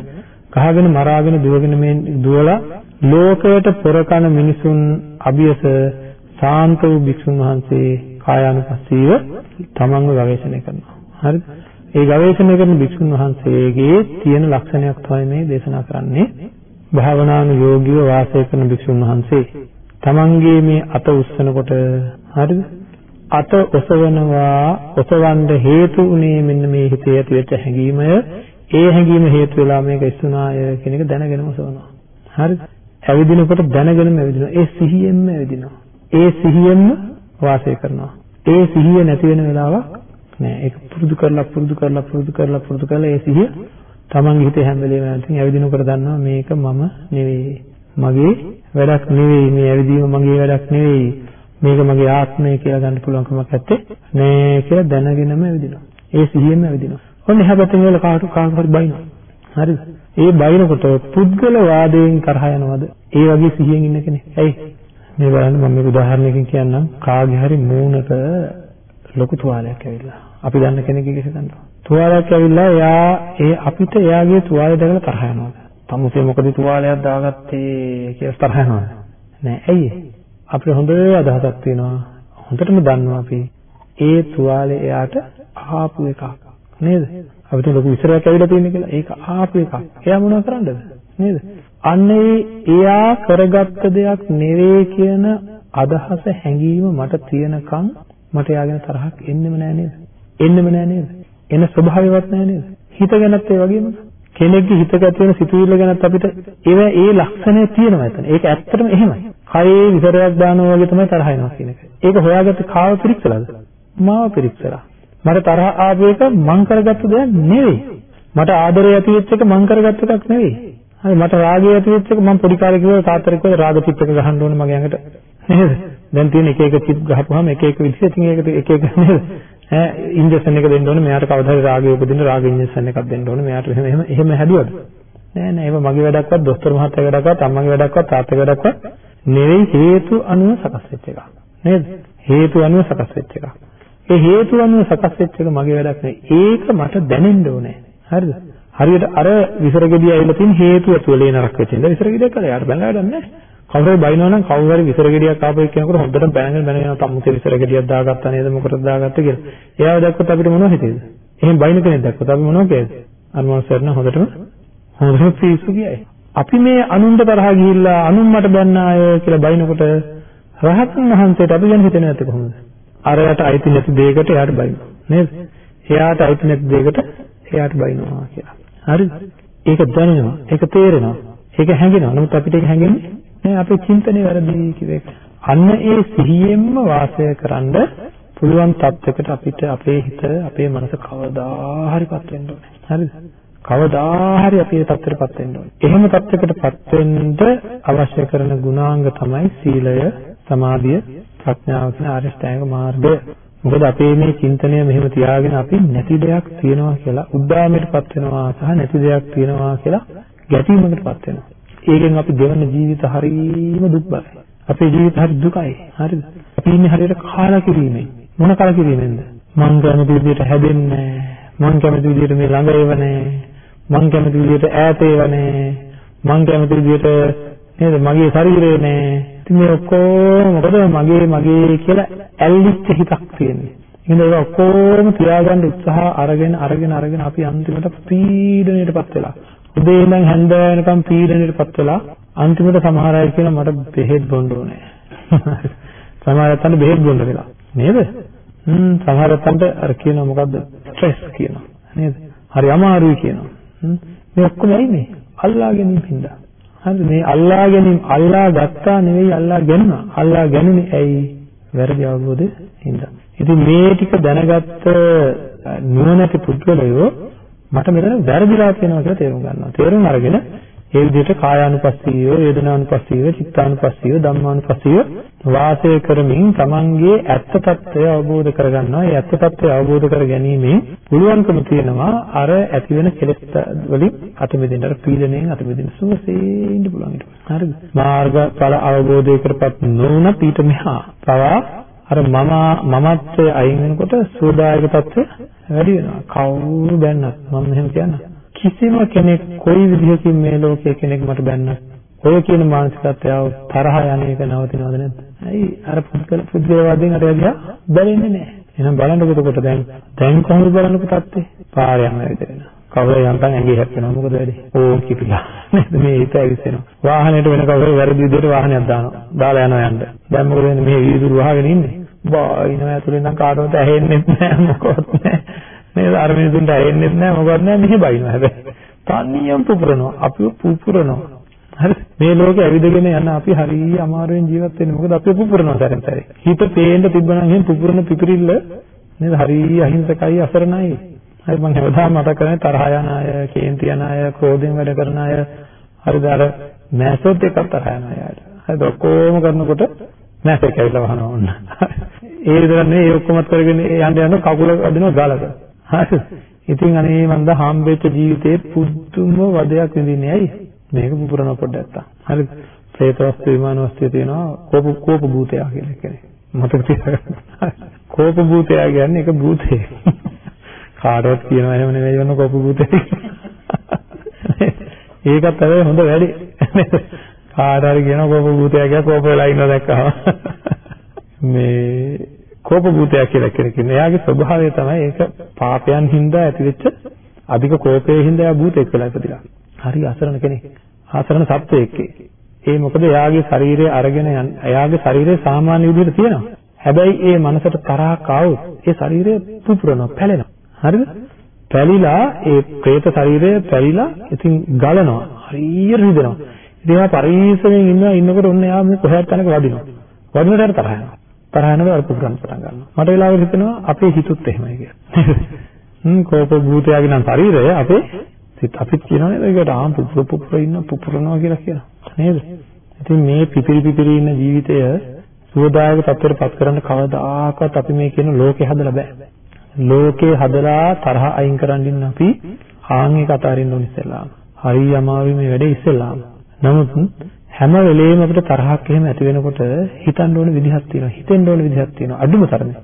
කහගෙන මරාගෙන දුවගෙන මේ දුවලා ලෝකයට පොරකන මිනිසුන් අභියස සාන්ත වූ භික්ෂුන් වහන්සේ කායානුපස්සීව තමන්ව ගවේෂණය කරනවා. හරිද? ඒ ගවේෂණය කරන භික්ෂුන් වහන්සේගේ තියෙන ලක්ෂණයක් තමයි මේ දේශනා කරන්නේ. භාවනානුයෝගීව වාසය කරන භික්ෂුන් වහන්සේ තමන්ගේ මේ අත උස්සනකොට හරිද? අත ඔසවනවා ඔසවන්න හේතු උනේ මෙන්න මේ හිතේ ඇති වෙච්ච හැඟීමය ඒ හැඟීම හේතු වෙලා මේක ඉස්සුනාය කියන එක දැනගෙනම ඔසවනවා හරිද ඇවිදිනකොට දැනගෙනම ඇවිදිනවා. ඒ සිහියෙන්ම ඇවිදිනවා. ඒ සිහියෙන්ම වාසය කරනවා. ඒ සිහිය නැති වෙන වෙලාවක් නෑ. ඒක පුරුදු කරලා පුරුදු කරලා පුරුදු කරලා පුරුදු කරලා ඒ සිහිය තමන්ගේ හිතේ හැම වෙලේම නැතිනම් ඇවිදිනකොට දන්නවා මේක මම නෙවෙයි. මගේ වැඩක් නෙවෙයි. මේ ඇවිදීම මගේ වැඩක් නෙවෙයි. මේක මගේ ආත්මය කියලා ගන්න පුළුවන්කමක් නැත්තේ නෑ කියලා දැනගෙනම ඇවිදිනවා. ඒ සිහියෙන්ම ඇවිදිනවා. ඔන්න එහා පැත්තෙන් වල කාට කාට හරි බයිනවා. හරිද? ඒ බයිනකොට පුද්ගල වාදයෙන් කරහ යනවද? ඒ වගේ සිහියෙන් ඉන්න කෙනෙක්. ඇයි? මේ බලන්න මම මේක උදාහරණයකින් කියන්නම්. කාගේ හරි මූණක ලොකු තුවාලයක් ඇවිල්ලා. අපි දන්න කෙනෙක්ගේ කෙසේ දන්නවා. තුවාලයක් ඇවිල්ලා එයා ඒ අපිට එයාගේ තුවාලය දැකලා තරහ යනවද? තමුසේ මොකද තුවාලයක් දාගත්තේ කියලා තරහ යනවද? නෑ. ඇයි? අපිට හොඳ අදහසක් තියෙනවා. හොඳටම දන්නවා අපි ඒ තුවාලේ එයාට ආපු එකක්. නේද? අපිට ලොකු විසරයක් ඇවිල්ලා තියෙන කියලා. ඒක ආපු එකක්. එයා මොනව කරන්නද? නේද? අන්න එයා කරගත්ත දෙයක් නෙවෙයි කියන අදහස හැඟීම මට තියෙනකන් මට එයාගෙන තරහක් එන්නෙම නෑ නේද? එන්නෙම නෑ නේද? එන ස්වභාවයවත් නෑ නේද? හිත ගැනත් ඒ වගේම කෙනෙක්ගේ හිතක ඇති වෙන සිතුවිල්ල ගැනත් අපිට ඒව ඒ ලක්ෂණය තියෙනවා එතන. ඒක ඇත්තටම එහෙමයි. කයේ විසරයක් දානවා වගේ තමයි තරහ එනවා කියන එක. ඒක හොයාගත්තේ කාව පිරික්සලාද? මාව පිරික්සලා. මට තරහ ආපු එක මං කරගත්ත දෙයක් නෙවෙයි. මට ආදරය ඇති වෙච්ච එක මං කරගත්ත එකක් නෙවෙයි. හරි මට රාගය ඇති වෙච්ච එක මං පොඩි කාලේ කිව්වා තාත්තට කිව්වා රාග චිප් එක ගහන්න ඕනේ මගේ ඇඟට. නේද? දැන් තියෙන එක එක චිප් ගහපුවාම එක එක විදිහට ඉතින් ඒකට එක එක නේද? ඈ ඉන්ජෙක්ෂන් එක දෙන්න ඕනේ මෙයාට කවදා හරි රාගය උපදින රාග ඉන්ජෙක්ෂන් එකක් දෙන්න ඕනේ මෙයාට එහෙම එහෙම එහෙම හැදුවද? නෑ නෑ ඒක මගේ වැඩක්වත් දොස්තර මහත්තයාගේ වැඩක්වත් අම්මගේ වැඩක්වත් තාත්තගේ වැඩක්වත් නෙවෙයි හේතු අනුව සකස් වෙච්ච එකක්. නේද? හේතු අනුව සකස් වෙච්ච එකක්. ඒ හේතු අනුව සකස් වෙච්ච එක මගේ වැඩක් නෙවෙයි. ඒක මට දැනෙන්න ඕනේ. හරිද? හරියට අර විසර ගෙඩිය ඇවිල්ලා තියෙන හේතු ඇතුව ලේ නරක වෙච්ච ඉඳලා විසර ගෙඩියක් කළා. යාට බැලලා වැඩක් නැහැ. කවුරු හරි බයිනවා නම් කවුරු හරි විසර ගෙඩියක් ආපු එක්කෙනෙකුට හොඳට බැනගෙන බැනගෙන යනවා තමුසේ විසර ගෙඩියක් දාගත්තා නේද මොකටද දාගත්තේ කියලා. එයාව දැක්කොත් අපිට මොනව හිතේද? එහෙන් බයින කෙනෙක් දැක්කොත් අපි මොනව කියයිද? අර මොනසර් නම් හොඳටම හොඳට පිස්සු කියයි. අපි මේ අනුන්ට තරහ ගිහිල්ලා අනුන් මට බැන්න අය කියලා බයිනකොට රහතන් වහන්සේට අපි ගැන හිතෙන්නේ නැත්තේ කොහොමද? අරයට අයිති නැති දෙයකට එයාට බයිනවා. නේද? එයාට අයිති නැති දෙයකට එයාට බයිනවා කියලා. හරිද? ඒක දැනෙනවා. ඒක තේරෙනවා. ඒක හැඟෙනවා. නමුත් අපිට ඒක හැඟෙන්නේ නෑ අපේ චින්තනේ වැරදි කිව්වේ. අන්න ඒ සිහියෙන්ම වාසය කරන්න පුළුවන් තත්යකට අපිට අපේ හිත අපේ මනස කවදා හරිපත් වෙන්න ඕනේ. හරිද? කවදා හරි අපේ තත්ත්වයටපත් වෙන්න ඕනේ. එහෙම තත්යකටපත් වෙන්න අවශ්‍ය කරන ගුණාංග තමයි සීලය, සමාධිය, ප්‍රඥාව කියන ආර්ය ශ්‍රැංග මාර්ගය. මොකද අපේ මේ චින්තනය මෙහෙම තියාගෙන අපි නැති දෙයක් තියෙනවා කියලා උද්දාමයටපත් වෙනවා සහ නැති දෙයක් තියෙනවා කියලා ගැටීමකටපත් වෙනවා. ඒකෙන් අපි ගෙවන ජීවිත හරීම දුක්බරයි. අපේ ජීවිත හරි දුකයි. හරිද? අපි ඉන්නේ හරියට කාලා කිරීමෙන්. මොන කාලා කිරීමෙන්ද? මං කැමති විදිහට හැදෙන්නේ මං කැමති විදිහට මේ ළඟ ඒවනේ. මං කැමති විදිහට ඈත ඒවනේ. මං කැමති විදිහට නේද මගේ ශරීරය නේ. ඉතින් මේ ඔක්කොම මොකද මගේ මගේ කියලා ඇල්ලිච්ච හිතක් තියෙන්නේ. එහෙනම් ඒක ඔක්කොම තියාගන්න උත්සාහ අරගෙන අරගෙන අරගෙන අපි අන්තිමට පීඩණයටපත් වෙලා උදේ ඉඳන් හැන්ද වෙනකම් පීඩණයටපත් වෙලා අන්තිමට සමහර අය කියන මට බෙහෙත් බොන්න ඕනේ. සමහර අතට බෙහෙත් බොන්න වෙලා. නේද? හ්ම් සමහර අතට අර කියනවා මොකද්ද? ස්ට්‍රෙස් කියනවා. නේද? හරි අමාරුයි කියනවා. හ්ම් මේ ඔක්කොම ඇයි මේ? අල්ලා ගැනීම හින්දා. හරි මේ අල්ලා ගැනීම අල්ලා ගත්තා නෙවෙයි අල්ලා ගැනුණා. අල්ලා ගැනුනේ ඇයි? වැරදි අවබෝධය හින්දා. ඉතින් මේ ටික දැනගත්ත නුවණැති පුද්ගලයෝ මට මෙතන වැරදිලා තියෙනවා කියලා තේරුම් ගන්නවා. තේරුම් අරගෙන ඒ විදිහට කායානුපස්සීව, වේදනානුපස්සීව, චිත්තානුපස්සීව, ධම්මානුපස්සීව වාසය කරමින් තමන්ගේ ඇත්ත తත්වය අවබෝධ කරගන්නවා. ඒ ඇත්ත తත්වය අවබෝධ කර ගැනීමෙන් පුළුවන්කම තියෙනවා අර ඇති වෙන කෙලෙස් වලින් අත මිදෙන්න, අර පීඩණයෙන් අත මිදෙන්න සුවසේ ඉන්න පුළුවන් ඊට. හරිද? මාර්ගඵල අවබෝධයකටපත් නොවුණත් ඊට මෙහා පවා අර මම මමත්වයේ අයින් වෙනකොට සෝදායක తත්වය වැඩි වෙනවා. කවුරු බැන්නත් මම මෙහෙම කියන්න. කිසිම කෙනෙක් කොයි විදිහකින් මේ ලෝකයේ කෙනෙක් මට බැන්නත් ඔය කියන මානසිකත්වය තරහ යන එක නවතිනවද නැද්ද? ඇයි අර පුද්ගල පුද්ගලවාදයෙන් අර යදියා බැලෙන්නේ නැහැ. එහෙනම් බලන්නකො එතකොට දැන් දැන් කොහොමද බලන්නකො තත්ත්වේ? පාර යන විදිහට. කවුරු යන්තම් ඇඟේ හැප්පෙනවා මොකද වෙන්නේ? ඕම් කිපිලා. නේද මේ හිත ඇවිස්සෙනවා. වාහනේට වෙන කවුරු වැරදි විදිහට වාහනයක් දානවා. දාලා යනවා යන්න. දැන් මොකද වෙන්නේ? මේ වීදුරු වහගෙන ඉන්නේ. බායිනවා ඇතුලෙන් නම් කාටවත් ඇහෙන්නේ නැහැ මොකවත් නැහැ. නේද? අර මිනිසුන්ට ඇහෙන්නේ නැහැ මොකවත් නැහැ මෙහෙ බයිනවා හැබැයි. තනියම පුපුරනවා. අපිව පුපුරනවා. හරි මේ ලෝකේ ඇවිදගෙන යන අපි හරිය අමාරුවෙන් ජීවත් වෙන්නේ මොකද අපි පුපුරනවා සැරෙන් සැරේ හිත පේන්න තිබ්බනම් එහෙනම් පුපුරන පිපිරිල්ල නේද හරිය අහිංසකයි අසරණයි හරි මම හැමදාම මතක කරන්නේ තරහ යන අය කේන්ති යන අය ක්‍රෝධයෙන් වැඩ කරන අය හරිද අර මෑසොත් එකක් තරහ යන අයට හරිද ඔක්කොම කරනකොට මෑසෙක් ඇවිල්ලා වහනවා ඔන්න ඒ විතරක් නෙවෙයි ඒ ඔක්කොමත් කරගෙන යන්න යන කකුල අදිනවා ගලක හරි ඉතින් අනේ මන්ද හම්බෙච්ච ජීවිතේ පුදුම වදයක් විඳින්නේ ඇයි මේක පුපුරන පොඩ්ඩක් නැත්තම්. හරිද? പ്രേත වස්තු විමාන වස්තු තියෙනවා කෝප කෝප භූතයා කියලා කියන්නේ. මතක තියාගන්න. කෝප භූතයා කියන්නේ ඒක භූතේ. කාටවත් කියනවා එහෙම නෙවෙයි වන්න කෝප භූතේ. ඒකත් තමයි හොඳ වැඩේ. කාට හරි කියනවා කෝප භූතයා කියලා කෝප වෙලා ඉන්නවා දැක්කම. මේ කෝප භූතයා කියලා කියන්නේ එයාගේ ස්වභාවය තමයි ඒක පාපයන් හින්දා ඇතිවෙච්ච අධික කෝපයේ හින්දා එයා භූතෙක් වෙලා ඉපදිලා. හරි අසරණ කෙනෙක්. අසරණ සත්වයෙක්. ඒ මොකද එයාගේ ශරීරය අරගෙන යන එයාගේ ශරීරය සාමාන්‍ය විදිහට තියෙනවා. හැබැයි ඒ මනසට තරහක් ආවොත් ඒ ශරීරය පුපුරනවා, පැලෙනවා. හරිද? පැලිලා ඒ പ്രേත ශරීරය පැලිලා ඉතින් ගලනවා. හරියට රිදෙනවා. ඉතින් එයා පරිස්සමෙන් ඉන්නවා ඉන්නකොට ඔන්න එයා මේ කොහේත් තැනක වදිනවා. වදිනකොට තරහ යනවා. තරහ යනකොට අර පුපුරන්න පටන් ගන්නවා. මට වෙලාවෙ හිතෙනවා අපේ හිතුත් එහෙමයි කියලා. හ්ම් කෝප භූතයාගේ නම් ශරීරය අපේ සිත අපිත් කියනවා නේද ඒකට ආ පුපුර පුපුර ඉන්න පුපුරනවා කියලා කියනවා නේද ඉතින් මේ පිපිරි පිපිරි ඉන්න ජීවිතය සුවදායක තත්ත්වයට පත් කරන්න කවදාකවත් අපි මේ කියන ලෝකේ හදලා බෑ ලෝකේ හදලා තරහ අයින් කරන් ඉන්න අපි ආන් එක අතාරින්න ඕන ඉස්සෙල්ලාම හරි අමාරුයි මේ වැඩේ ඉස්සෙල්ලාම නමුත් හැම වෙලේම අපිට තරහක් එහෙම ඇති වෙනකොට හිතන්න ඕන විදිහක් තියෙනවා හිතෙන්න ඕන විදිහක් තියෙනවා අඩුම තරමේ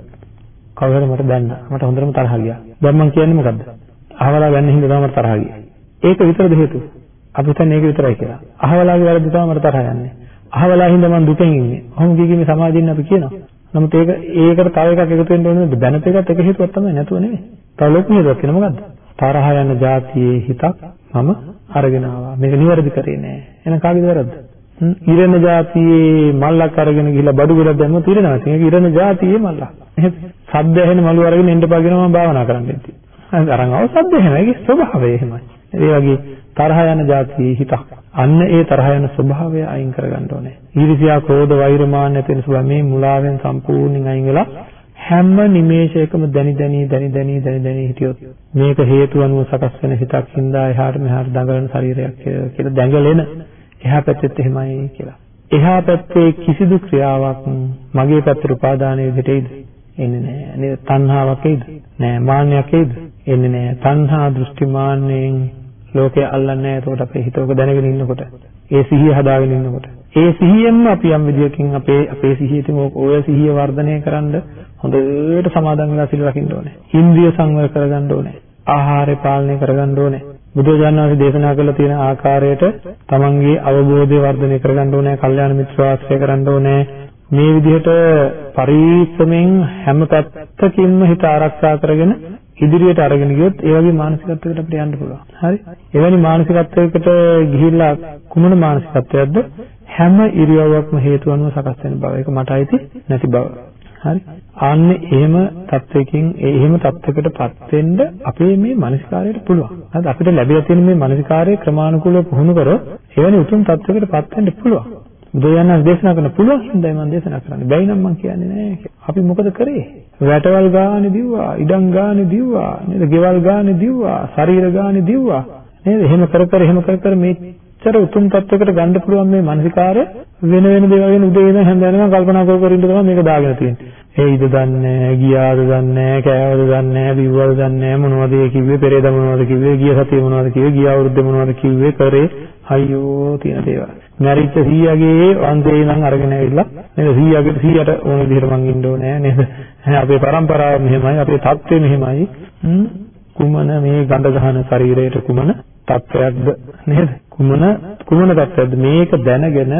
කවදාද මට දැන්න මට හොඳටම තරහ ගියා දැන් මම කියන්නේ මොකද්ද අහවලා ගන්න හින්දා තමයි මට තරහ ගියේ ඒක විතරද හේතුව? අපි හිතන්නේ ඒක විතරයි කියලා. අහවලාගේ වැරද්ද තමයි මට තරහ යන්නේ. අහවලා හින්දා මම දුකෙන් ඉන්නේ. ඔහොම කිය මේ සමාජයෙන් අපි කියනවා. නමුත් ඒක ඒකට තව එකක් එකතු වෙන්න ඕනේ නේද? දැනට එකත් එක හේතුවක් තමයි නැතුව නෙමෙයි. තව ලොකු හේතුවක් තියෙන මොකද්ද? තරහ යන જાතියේ හිතක් මම අරගෙන ආවා. මේක නිවැරදි කරේ නෑ. එහෙනම් කාගේද වැරද්ද? ඉරණ જાතියේ මල්ලක් අරගෙන ගිහිල්ලා බඩු ගොඩක් දැම්මොත් ඉරණා. ඒක ඉරණ જાතියේ මල්ලක්. එහෙනම් සද්ද ඇහෙන මළු අරගෙන එන්න පාගෙන මම භාවනා කරන්නේ. හරි අරන් ආව සද්ද එහෙම. ඒකේ ස්වභාවය එහෙමයි. ඒ වගේ තරහ යන જાතියේ හිතක්. අන්න ඒ තරහ යන ස්වභාවය අයින් කරගන්න ඕනේ. ඊර්ෂ්‍යා, ක්‍රෝධ, වෛර, මාන්න තියෙන ස්වභාවය මේ මුලාවෙන් සම්පූර්ණයෙන් අයින් වෙලා හැම නිමේෂයකම දැනි දැනි දැනි දැනි දැනි දැනි හිටියොත් මේක හේතු අනුව සකස් වෙන හිතක් හින්දා එහාට මෙහාට දඟලන ශරීරයක් කියලා දැඟලෙන එහා පැත්තෙත් එහෙමයි කියලා. එහා පැත්තේ කිසිදු ක්‍රියාවක් මගේ පැත්තට උපාදානයේ විදිහට එන්නේ නැහැ. නේද? තණ්හාවක් එයිද? නෑ. මාන්නයක් එයිද? එන්නේ නෑ. තණ්හා දෘෂ්ටි මාන්නයෙන් ලෝකය අල්ලන්නේ නැහැ. ඒකට අපේ හිතවක දැනගෙන ඉන්නකොට, ඒ සිහිය හදාගෙන ඉන්නකොට, ඒ සිහියෙන්ම අපි යම් විදියකින් අපේ අපේ සිහියෙන් ඔය සිහිය වර්ධනය කරන්න හොඳට සමාදන් වෙලා සිල් රකින්න ඕනේ. ඉන්ද්‍රිය සංවර කරගන්න ඕනේ. ආහාරය පාලනය කරගන්න ඕනේ. බුදුරජාණන් වහන්සේ දේශනා කළ තියෙන ආකාරයට තමන්ගේ අවබෝධය වර්ධනය කරගන්න ඕනේ. කල්යාණ මිත්‍ර ආශ්‍රය කරන්න ඕනේ. මේ විදිහට පරිස්සමෙන් හැම පැත්තකින්ම හිත ආරක්ෂා කරගෙන ඉදිරියට අරගෙන ගියොත් ඒ වගේ මානසිකත්වයකට අපිට යන්න පුළුවන්. හරි? එවැනි මානසිකත්වයකට ගිහිල්ලා කුමන මානසිකත්වයක්ද? හැම ඉරියව්වක්ම හේතු අනුව සකස් වෙන බව. ඒක මට අයිති නැති බව. හරි? ආන්න එහෙම තත්වයකින් ඒ එහෙම තත්වයකටපත් වෙන්න අපේ මේ මානසිකාරයට පුළුවන්. හරිද? අපිට ලැබිලා තියෙන මේ මානසිකාරය ක්‍රමානුකූලව පුහුණු කරොත් එවැනි උතුම් තත්වයකටපත් වෙන්න පුළුවන්. බුදුරජාණන් දේශනා කරන පුළුවන් හින්දායි මම දේශනා කරන්නේ. බැයි නම් මම කියන්නේ නෑ. අපි මොකද කරේ? වැටවල් ගානේ දිව්වා, ඉඩම් ගානේ දිව්වා, නේද? ගෙවල් ගානේ දිව්වා, ශරීර ගානේ දිව්වා. නේද? එහෙම කර කර එහෙම කර කර කොච්චර උතුම් තත්වයකට ගන්න පුළුවන් මේ මානසිකාරය වෙන වෙන දේවල් ගැන උදේ ඉඳන් හැන්ද වෙනකම් කල්පනා කර කර ඉන්න තමයි මේක දාගෙන තියෙන්නේ. ඒයිද දන්නේ ගියාද දන්නේ කෑවද දන්නේ බිව්වද දන්නේ මොනවද ඒ කිව්වේ පෙරේද මොනවද කිව්වේ ගිය සතියේ මොනවද කිව්වේ ගිය අවුරුද්දේ මොනවද කිව්වේ කරේ අයියෝ තියෙන දේවල්. මැරිච්ච 100ගේ වංශේ ඉඳන් අරගෙන ඇවිල්ලා නේද 100ගේ 100ට ඕන විදිහට මං ඉන්න ඕනේ නේද? අපේ પરම්පරාව මෙහෙමයි අපේ தත්ත්වය මෙහෙමයි. කුමන මේ ගඳ ගහන ශරීරයට කුමන තත්ත්වයක්ද නේද? කුමන කුමන තත්ත්වයක්ද මේක දැනගෙන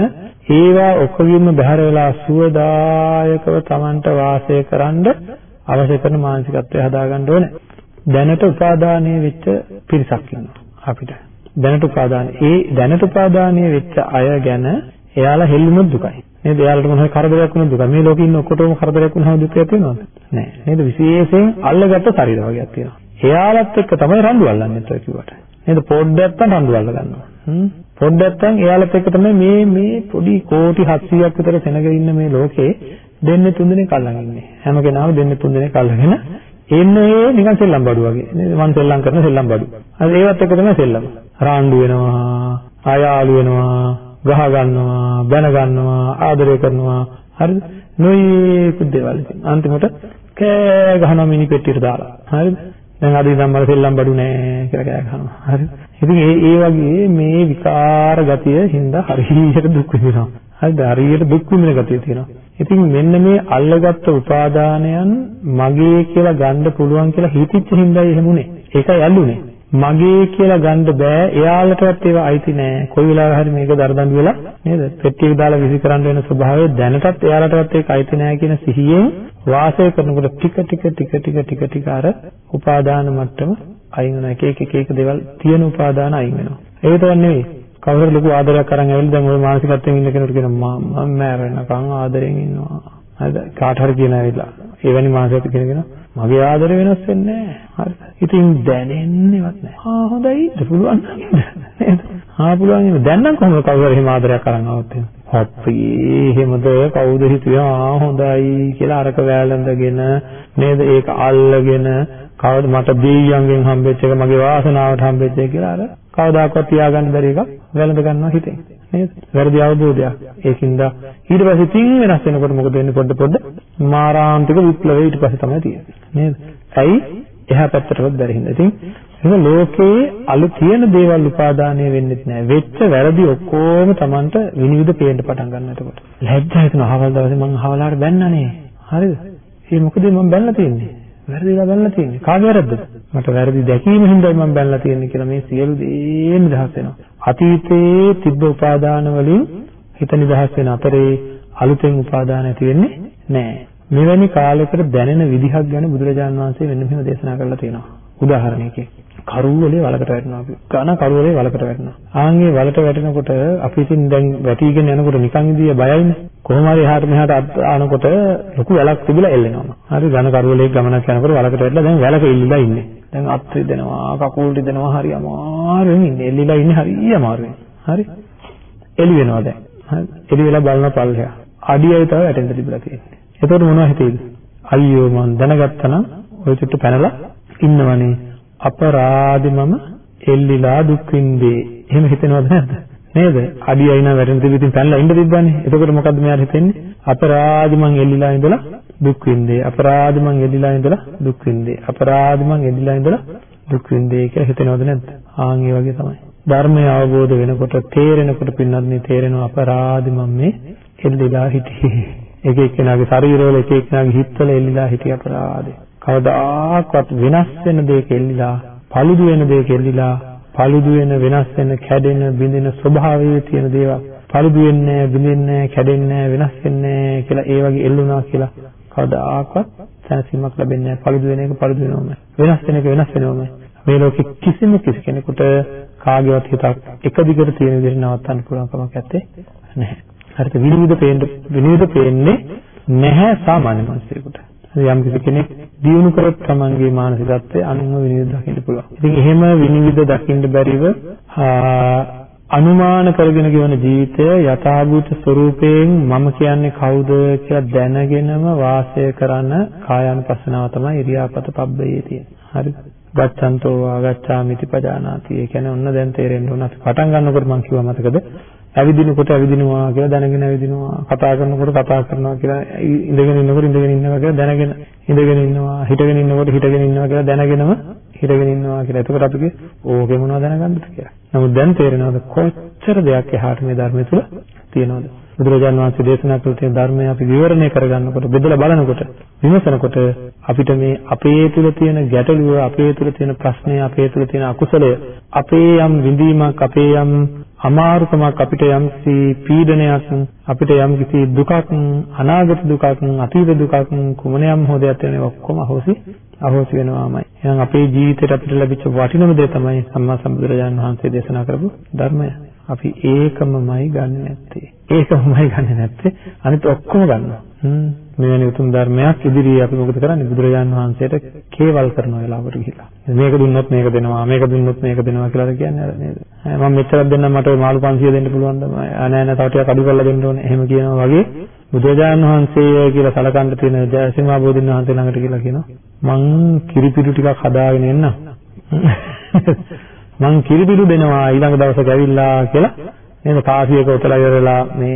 ඒවා ඔක්කොගින්ම බැහැර වෙලා සුවදායකව Tamanට වාසය කරන්න අවශ්‍ය කරන මානසිකත්වය හදාගන්න ඕනේ දැනට උපාදානයේ වෙච්ච පිරිසක් ඉන්නවා අපිට දැනට උපාදාන. ඒ දැනට උපාදානීය වෙච්ච අය ගැන එයාලා හෙල්ලුනොත් දුකයි. නේද? එයාලට මොන හරි කරදරයක් වුණොත් දුකයි. මේ ලෝකේ ඉන්න ඔක්කොටම කරදරයක් වුණාම දුක ඇති වෙනවද? නෑ. නේද? විශේෂයෙන් අල්ලගත්ත ශරීර වර්ගයක් තියෙනවා. එයාලත් එක්ක තමයි රණ්ඩු අල්ලන්නේ කියලා කිව්වට. නේද? පොඩ්ඩක් නැත්තම් රණ්ඩු අල්ල ගන්නවා. හ්ම්. පොඩ්ඩක් නැත්නම් එයාලත් එක්ක තමයි මේ මේ පොඩි කෝටි 700ක් විතර සෙනග ඉන්න මේ ලෝකේ දෙන්නේ තුන්දෙනෙක් අල්ලන් ඉන්නේ. හැම කෙනාම දෙන්නේ තුන්දෙනෙක් අල්ලගෙන එන්නේ නිකන් සෙල්ලම් බඩු වගේ. නේද? මං සෙල්ලම් කරන සෙල්ලම් බඩු. හරි ඒවත් එක තමයි සෙල්ලම. රාණ්ඩු වෙනවා, ආයාලු වෙනවා, ගහ ගන්නවා, බැන ගන්නවා, ආදරය කරනවා. හරිද? නොයේ දේවල් ඉතින්. අන්තිමට කෑ ගහනවා මිනි පෙට්ටියට දාලා. හරිද? දැන් අද ඉඳන් මම සෙල්ලම් බඩු නෑ කියලා කෑ ගහනවා. හරිද? ඉතින් ඒ ඒ වගේ මේ විකාර ගතිය හින්දා හරියට දුක් විඳිනවා. හරිද? හරියට දුක් විඳින ගතිය තියෙනවා. ඉතින් මෙන්න මේ අල්ලගත්තු උපාදානයන් මගේ කියලා ගන්න පුළුවන් කියලා හිතිච්ච හින්දායි එහෙමුනේ. ඒකයි අල්ලුනේ. මගේ කියලා ගන්න බෑ. එයාලටවත් ඒවා අයිති නෑ. කොයි වෙලාවෙ හරි මේක දරදඬු වෙලා නේද? පෙට්ටියක දාලා විසි කරන්න වෙන ස්වභාවය දැනටත් එයාලටවත් ඒක අයිති නෑ කියන සිහියෙන් වාසය කරනකොට ටික ටික ටික ටික ටික ටික අර උපාදාන මට්ටම අයින් වෙනවා. එක එක එක එක දේවල් තියෙන උපාදාන අයින් වෙනවා. ඒක තමයි නෙවෙයි. කවුරුහරි ලොකු ආදරයක් අරන් ඇවිල්ලා දැන් ওই මානසිකත්වයෙන් ඉන්න කෙනෙකුට කියනවා මම මෑරෙනකන් ආදරෙන් ඉන්නවා. හරිද? කාට හරි කියන ඇවිල්ලා. එවැනි මානසිකත්වයක් කියනවා. මගේ ආදරය වෙනස් වෙන්නේ නැහැ. හරිද? ඉතින් දැනෙන්නේවත් නැහැ. ආ හොඳයි. පුළුවන් නේද? ආ පුළුවන් නේද? දැන් නම් කොහොමද කවුරුහරි එහෙම ආදරයක් අරන් આવත් එහෙම? හප්පේ එහෙමද කවුද හිතුවේ ආ හොඳයි කියලා අරක වැළඳගෙන නේද ඒක අල්ලගෙන කවද මට දෙයියන්ගෙන් හම්බෙච්ච එක මගේ වාසනාවට හම්බෙච්ච එක කියලා අර කවදාකවත් තියාගන්න බැරි එකක් වැළඳ ගන්නවා හිතෙන් නේද? වැරදි අවබෝධයක්. ඒකින්ද ඊට පස්සේ තින් වෙනස් වෙනකොට මොකද වෙන්නේ පොඩ පොඩ මාරාන්තික විප්ලවය ඊට පස්සේ තමයි තියෙන්නේ. නේද? ඇයි? එහා පැත්තටවත් බැරි හින්දා. ඉතින් එහෙනම් ලෝකේ අලු තියෙන දේවල් උපාදානය වෙන්නේ නැහැ. වෙච්ච වැරදි ඔක්කොම Tamanට විනිවිද පේන්න පටන් ගන්න එතකොට. ලැජ්ජා හිතන අහවල් දවසේ මං අහවලාට බැන්නනේ. හරිද? ඒ මොකද මම බැලලා තියෙන්නේ? වැරදිලා බැලලා තියෙන්නේ. කාගේ වැරද්දද? මට වැරදි දැකීම හින්දායි මම බැලලා තියෙන්නේ කියලා මේ සියලු දේ නිදහස් වෙනවා. අතීතයේ තිබ්බ උපාදාන වලින් හිත නිදහස් වෙන අතරේ අලුතෙන් උපාදාන ඇති වෙන්නේ නැහැ. මෙවැනි කාලයකට දැනෙන විදිහක් ගැන බුදුරජාණන් වහන්සේ මෙන්න මෙහෙම දේශනා කරලා තියෙනවා. උදාහරණයකින් කරුවලේ වලකට වැටෙනවා අපි. ඝන කරුවලේ වලකට වැටෙනවා. ආන්ගේ වලට වැටෙනකොට අපි ඉතින් දැන් වැටිගෙන යනකොට නිකන් ඉදිය බයයිනේ. කොහොම හරි එහාට මෙහාට ආනකොට ලොකු වැලක් තිබිලා එල්ලෙනවා. හරි ඝන කරුවලේ ගමනක් යනකොට වලකට වැටලා දැන් වැලක ඉල්ලලා ඉන්නේ. දැන් අත් රිදෙනවා, කකුල් රිදෙනවා හරි අමාරුවෙන් ඉන්නේ. එල්ලිලා ඉන්නේ හරි අමාරුවෙන්. හරි. එළි වෙනවා දැන්. හරි. එළි වෙලා බලන පල්ලෙහා. අඩියයි තව වැටෙන්න තිබිලා තියෙන්නේ. එතකොට මොනවද හිතේද? අයියෝ මං දැනගත්තා නම් ওই චුට්ට පැනලා ඉන්නවනේ අපරාධි මම එල්ලිලා දුක් විඳේ. එහෙම හිතෙනවද නැද්ද? නේද? අඩිය අයින වැටෙන තිබි ඉතින් පැනලා ඉන්න තිබ්බනේ. එතකොට මොකද්ද මෙයාට හිතෙන්නේ? අපරාධි මං එල්ලිලා ඉඳලා දුක් විඳේ. අපරාධි මං එල්ලිලා ඉඳලා දුක් විඳේ. අපරාධි මං එල්ලිලා ඉඳලා දුක් විඳේ කියලා හිතෙනවද නැද්ද? ආන් ඒ වගේ තමයි. ධර්මය අවබෝධ වෙනකොට තේරෙනකොට පින්නත් තේරෙනවා අපරාධි මම මේ එල්ලිලා හිටියේ. එක එක්කෙනාගේ ශරීරවල එක එක්කෙනාගේ හිතවල එල්ලිලා හිටිය අපරාධේ. කවදාකවත් වෙනස් වෙන දෙයක එල්ලිලා, paludu වෙන දෙයක එල්ලිලා, paludu වෙන වෙනස් වෙන කැඩෙන බිඳෙන ස්වභාවයේ තියෙන දේවල් paludu වෙන්නේ, බිඳෙන්නේ, කැඩෙන්නේ, වෙනස් වෙන්නේ කියලා ඒ වගේ එල්ලුණා කියලා කවදාකවත් සැනසීමක් ලැබෙන්නේ නැහැ. paludu වෙන එක paludu වෙනවම. වෙනස් වෙන එක වෙනස් වෙනවම. මේ ලෝකෙ කිසිම කිසි කෙනෙකුට කාගේවත් හිතක් එක දිගට තියෙන විදිහට නවත්තන්න පුළුවන් කමක් නැත්තේ නැහැ. හරිද? විනිවිද පේන්න විනිවිද පේන්නේ නැහැ සාමාන්‍ය මිනිසෙකුට. යම් කිසි කෙනෙක් දියුණු කරොත් තමන්ගේ මානසිකත්වය අනුම විනිවිද දකින්න පුළුවන්. ඉතින් එහෙම විනිවිද දකින්න බැරිව අනුමාන කරගෙන ගෙවන ජීවිතය යථාභූත ස්වરૂපයෙන් මම කියන්නේ කවුද කියලා දැනගෙනම වාසය කරන කායानुපස්සනාව තමයි ඉරියාපත පබ්බයේ තියෙන්නේ. හරිද? ගච්ඡන්තෝ ආගච්ඡාමිති පජානාති. ඒ කියන්නේ ඔන්න දැන් තේරෙන්න ඕන අපි පටන් ගන්නකොට මම කිව්වා මතකද? ඇවිදිනකොට ඇවිදිනවා කියලා දැනගෙන ඇවිදිනවා. කතා කරනකොට කතා කරනවා කියලා ඉඳගෙන ඉන්නකොට ඉඳගෙන ඉන්නවා කියලා දැනගෙන ඉඳගෙන ඉන්නවා. හිටගෙන ඉන්නකොට හිටගෙන ඉන්නවා කියලා දැනගෙනම හිටගෙන ඉන්නවා කියලා. එතකොට අපි කිය ඕකේ මොනවද දැනගන්නද කියලා. නමුත් දැන් තේරෙනවද කොච්චර දෙයක් එහාට මේ ධර්මය තුල තියෙනවද? බුදුරජාණන් වහන්සේ දේශනා කළ තියෙන ධර්මය අපි විවරණය කරගන්නකොට බෙදලා බලනකොට විමසනකොට අපිට මේ අපේ තුල තියෙන ගැටලුව අපේ තුල තියෙන ප්‍රශ්නය අපේ තුල තියෙන අකුසලය අපේ යම් විඳීමක් අපේ යම් අමාරුකමක් අපිට යම්කිසි පීඩනයක් අපිට යම්කිසි දුකක් අනාගත දුකක් අතීත දුකක් කුමනියම් හෝ දෙයක් වෙන ඔක්කොම අහෝසි අහෝසි වෙනවාමයි. එහෙනම් අපේ ජීවිතේට අපිට ලැබිච්ච වටිනම දේ තමයි සම්මා සම්බුදුරජාණන් වහන්සේ දේශනා කරපු ධර්මය. අපි ඒකමමයි ගන්න නැත්තේ. ඒකමයි ගන්නෙ නැත්තේ. අනිත් ඔක්කොම ගන්නවා. හ්ම්. මෙවැනි උතුම් ධර්මයක් ඉදිරියේ අපි මොකද කරන්නේ? බුදුරජාන් වහන්සේට කේවල් කරන වෙලාවට ගිහිල්ලා. මේක දුන්නොත් මේක දෙනවා, මේක දුන්නොත් මේක දෙනවා කියලා කියන්නේ නේද? මම මෙච්චරක් දෙන්නම් මට මාළු 500 දෙන්න පුළුවන්ද? නෑ නෑ තව ටිකක් අඩු කරලා දෙන්න ඕනේ. එහෙම කියනවා වගේ බුදුරජාණන් වහන්සේ කියලා සලකන්න තියෙන ජයසිංහ බෝධින් වහන්සේ ළඟට කියලා කියනවා. මං කිරිපිඩු ටිකක් හදාගෙන එන්නම්. මං කිරිපිඩු දෙනවා ඊළඟ දවසට ඇවිල්ලා කියලා නේද කාසියක උතලා ඉවරලා මේ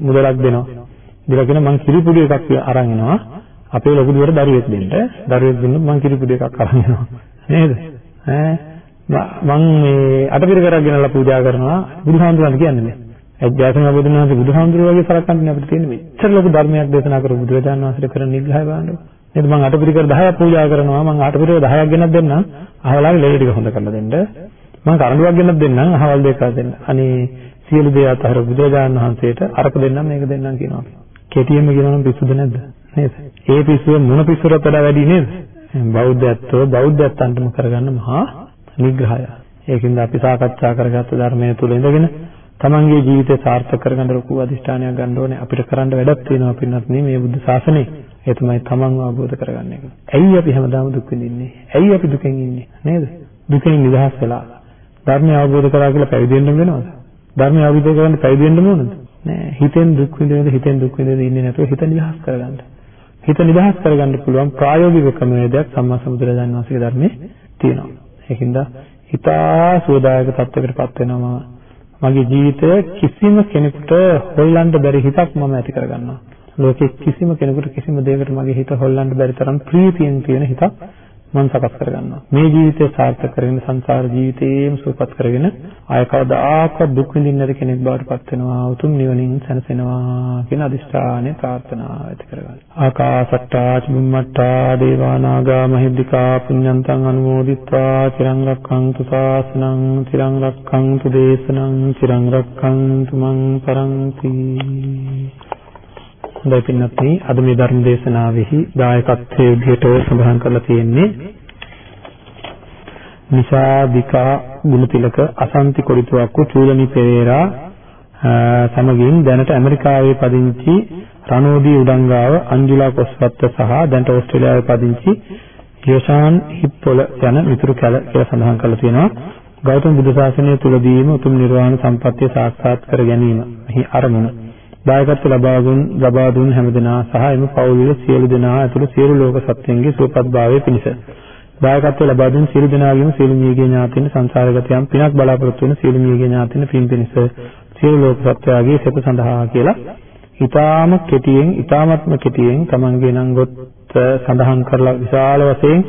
මුදලක් දෙනවා. දීලා කියන මං කිරිපුඩි එකක් අරන් එනවා. අපේ ලොකු දුවට දරුවෙක් දෙන්න. දරුවෙක් දුන්නොත් මං කිරිපුඩි එකක් අරන් එනවා. නේද? ඈ මං මේ අටපිරිකරක් ගෙනල්ලා පූජා කරනවා බුදුහාමුදුරන්ට කියන්නේ මේ. අධ්‍යාත්මික බුදුන් වහන්සේ බුදුහාමුදුරුවෝ වගේ සලකන්නේ අපිට තියෙන මෙච්චර ලොකු ධර්මයක් දේශනා කරපු බුදුරජාණන් වහන්සේ කරන නිග්‍රහය බලන්න. නේද මං අටපිරිකර 10ක් පූජා කරනවා මං අටපිරිකර 10ක් ගෙනත් දෙන්නම්. අහවලාගේ ලෙඩ ටික හොඳ කරලා දෙන්න. මං කරඬුවක් ගෙනත් දෙන්නම් අහවල් දෙකක් දෙන්න. අනේ සියලු දේ අතර බුදුරජාණන් වහන්සේට අරක දෙන්නම් මේක දෙන්නම් කියනවා. කෙටියෙන්ම කියනවා නම් පිස්සුද නැද්ද? නේද? ඒ පිස්සුව මොන පිස්සුවකට වඩා වැඩි නේද? බෞද්ධත්වෝ බෞද්ධත්වන්ටම කරගන්න මහා නිග්‍රහය. ඒකින්ද අපි සාකච්ඡා කරගත්ත ධර්මයේ තුල ඉඳගෙන තමන්ගේ ජීවිතය සාර්ථක කරගන්න ලොකු අධිෂ්ඨානයක් ගන්න ඕනේ. අපිට කරන්න වැඩක් තියෙනවා පින්නත් මේ බුද්ධ ශාසනය. ඒ තමයි තමන්ව අවබෝධ කරගන්න එක. ඇයි අපි හැමදාම දුක් විඳින්නේ? ඇයි අපි දුකෙන් ඉන්නේ? නේද? දුකෙන් නිදහස් වෙලා ධර්මය අවබෝධ කරා කියලා පැවිදි වෙන්න වෙනවද? ධර්මය අවබෝධ කරගන්න පැවිදි වෙන්න ඕනද? නෑ. හිතෙන් දුක් විඳිනද හිතෙන් දුක් විඳිනද ඉන්නේ නැතුව හිත නිදහස් කරගන්න. හිත නිදහස් කරගන්න පුළුවන් ප්‍රායෝගික ක්‍රමවේදයක් සම්මා සම්බුදුරජාණන් වහන්සේගේ ධර්මයේ තියෙනවා. ඒකින්ද හිතා සුවදායක තත්වයකටපත් වෙනවා මගේ ජීවිතය කිසිම කෙනෙකුට හොල්ලන්න බැරි හිතක් මම ඇති කරගන්නවා. ලෝකේ කිසිම කෙනෙකුට කිසිම දෙයකට මගේ හිත හොල්ලන්න බැරි තරම් ප්‍රීතියෙන් තියෙන හිතක් මම සකස් කරගන්නවා. මේ ජීවිතය සාර්ථක කරගෙන සංසාර ජීවිතේම සුවපත් කරගෙන ආය කවදාකවත් දුක් විඳින්න නැති කෙනෙක් බවට පත් වෙනවා. උතුම් නිවනින් සැනසෙනවා කියන අදිෂ්ඨානය ප්‍රාර්ථනා ඇති කරගන්න. ආකාසට්ටා චුම්මට්ටා දේවා නාග මහිද්దికා පුඤ්ඤන්තං අනුමෝදිත්වා චිරං රක්ඛන්තු ශාසනං චිරං රක්ඛන්තු දේශනං චිරං රක්ඛන්තු මං පරන්ති හොඳයි පින්වත්නි අද මේ ධර්ම දේශනාවෙහි දායකත්වයේ විදිහට සඳහන් කරලා තියෙන්නේ නිසාදිකා ගුණතිලක අසන්ති කොරිතුවක්කු චූලනි පෙරේරා සමගින් දැනට ඇමරිකාවේ පදිංචි රණෝදී උඩංගාව අංජුලා කොස්වත්ත සහ දැනට ඕස්ට්‍රේලියාවේ පදිංචි යෝෂාන් හිප්පොල යන මිතුරු කැල කියලා සඳහන් කරලා තියෙනවා. ගෞතම බුදු සාසනය තුලදීම උතුම් නිර්වාණ සම්පත්තිය සාක්ෂාත් කර ගැනීම. මෙහි අරමුණ දායකත්ව ලබා දුන් ලබා දුන් හැමදෙනා සහ එම පවුලේ සියලු දෙනා ඇතුළු සියලු ලෝක සත්‍යයන්ගේ සුවපත් භාවයේ පිණිස. දායකත්ව ලබා දුන් සියලු දෙනාගේම සියලු මියගේ ඥාතීන් සංසාරගතයන් පිනක් බලාපොරොත්තු වෙන සියලු මියගේ ඥාතීන් පින් පිණිස සියලු ලෝක සත්‍යයගේ සෙත සඳහා කියලා ඊටාම කෙටියෙන් ඊටාමත්ම කෙටියෙන් තමන්ගේ නංගොත් සඳහන් කරලා විශාල වශයෙන්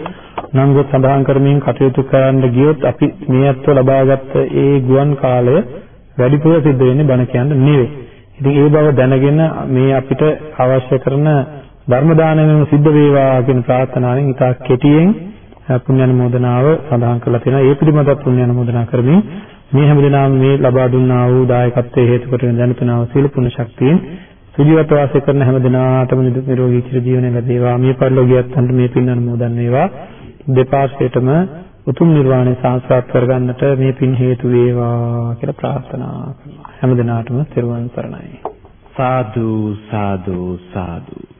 නංගොත් සඳහන් කරමින් කටයුතු කරන්න ගියොත් අපි මේ අත්ව ලබාගත් ඒ ගුවන් කාලය වැඩිපුර සිද්ධ වෙන්නේ බණ කියන්න නෙවෙයි. ඉතින් ඒ බව දැනගෙන මේ අපිට අවශ්‍ය කරන ධර්ම දානයෙන් සිද්ධ වේවා කියන ප්‍රාර්ථනාවෙන් ඉතා කෙටියෙන් පුණ්‍යානුමෝදනාව සඳහන් කරලා තියෙනවා. ඒ පිළිබඳව පුණ්‍යානුමෝදනා කරමින් මේ හැමදෙනාම මේ ලබා දුන්නා වූ දායකත්වයේ හේතු කොටගෙන දැනුතුනාව සීල පුණ්‍ය ශක්තියෙන් සුජීවත්ව වාසය කරන හැමදෙනාටම නිරෝගී චිර ජීවනය ලැබේවා. මේ පරිලෝකියත් අන්ට මේ පින් අනුමෝදන් වේවා. දෙපාර්ශ්වයටම උතුම් නිර්වාණය සාක්ෂාත් කරගන්නට මේ පින් හේතු වේවා කියලා ප්‍රාර්ථනා කරනවා. හැම දිනාටම තෙරුවන් සරණයි.
සාදු සාදු සාදු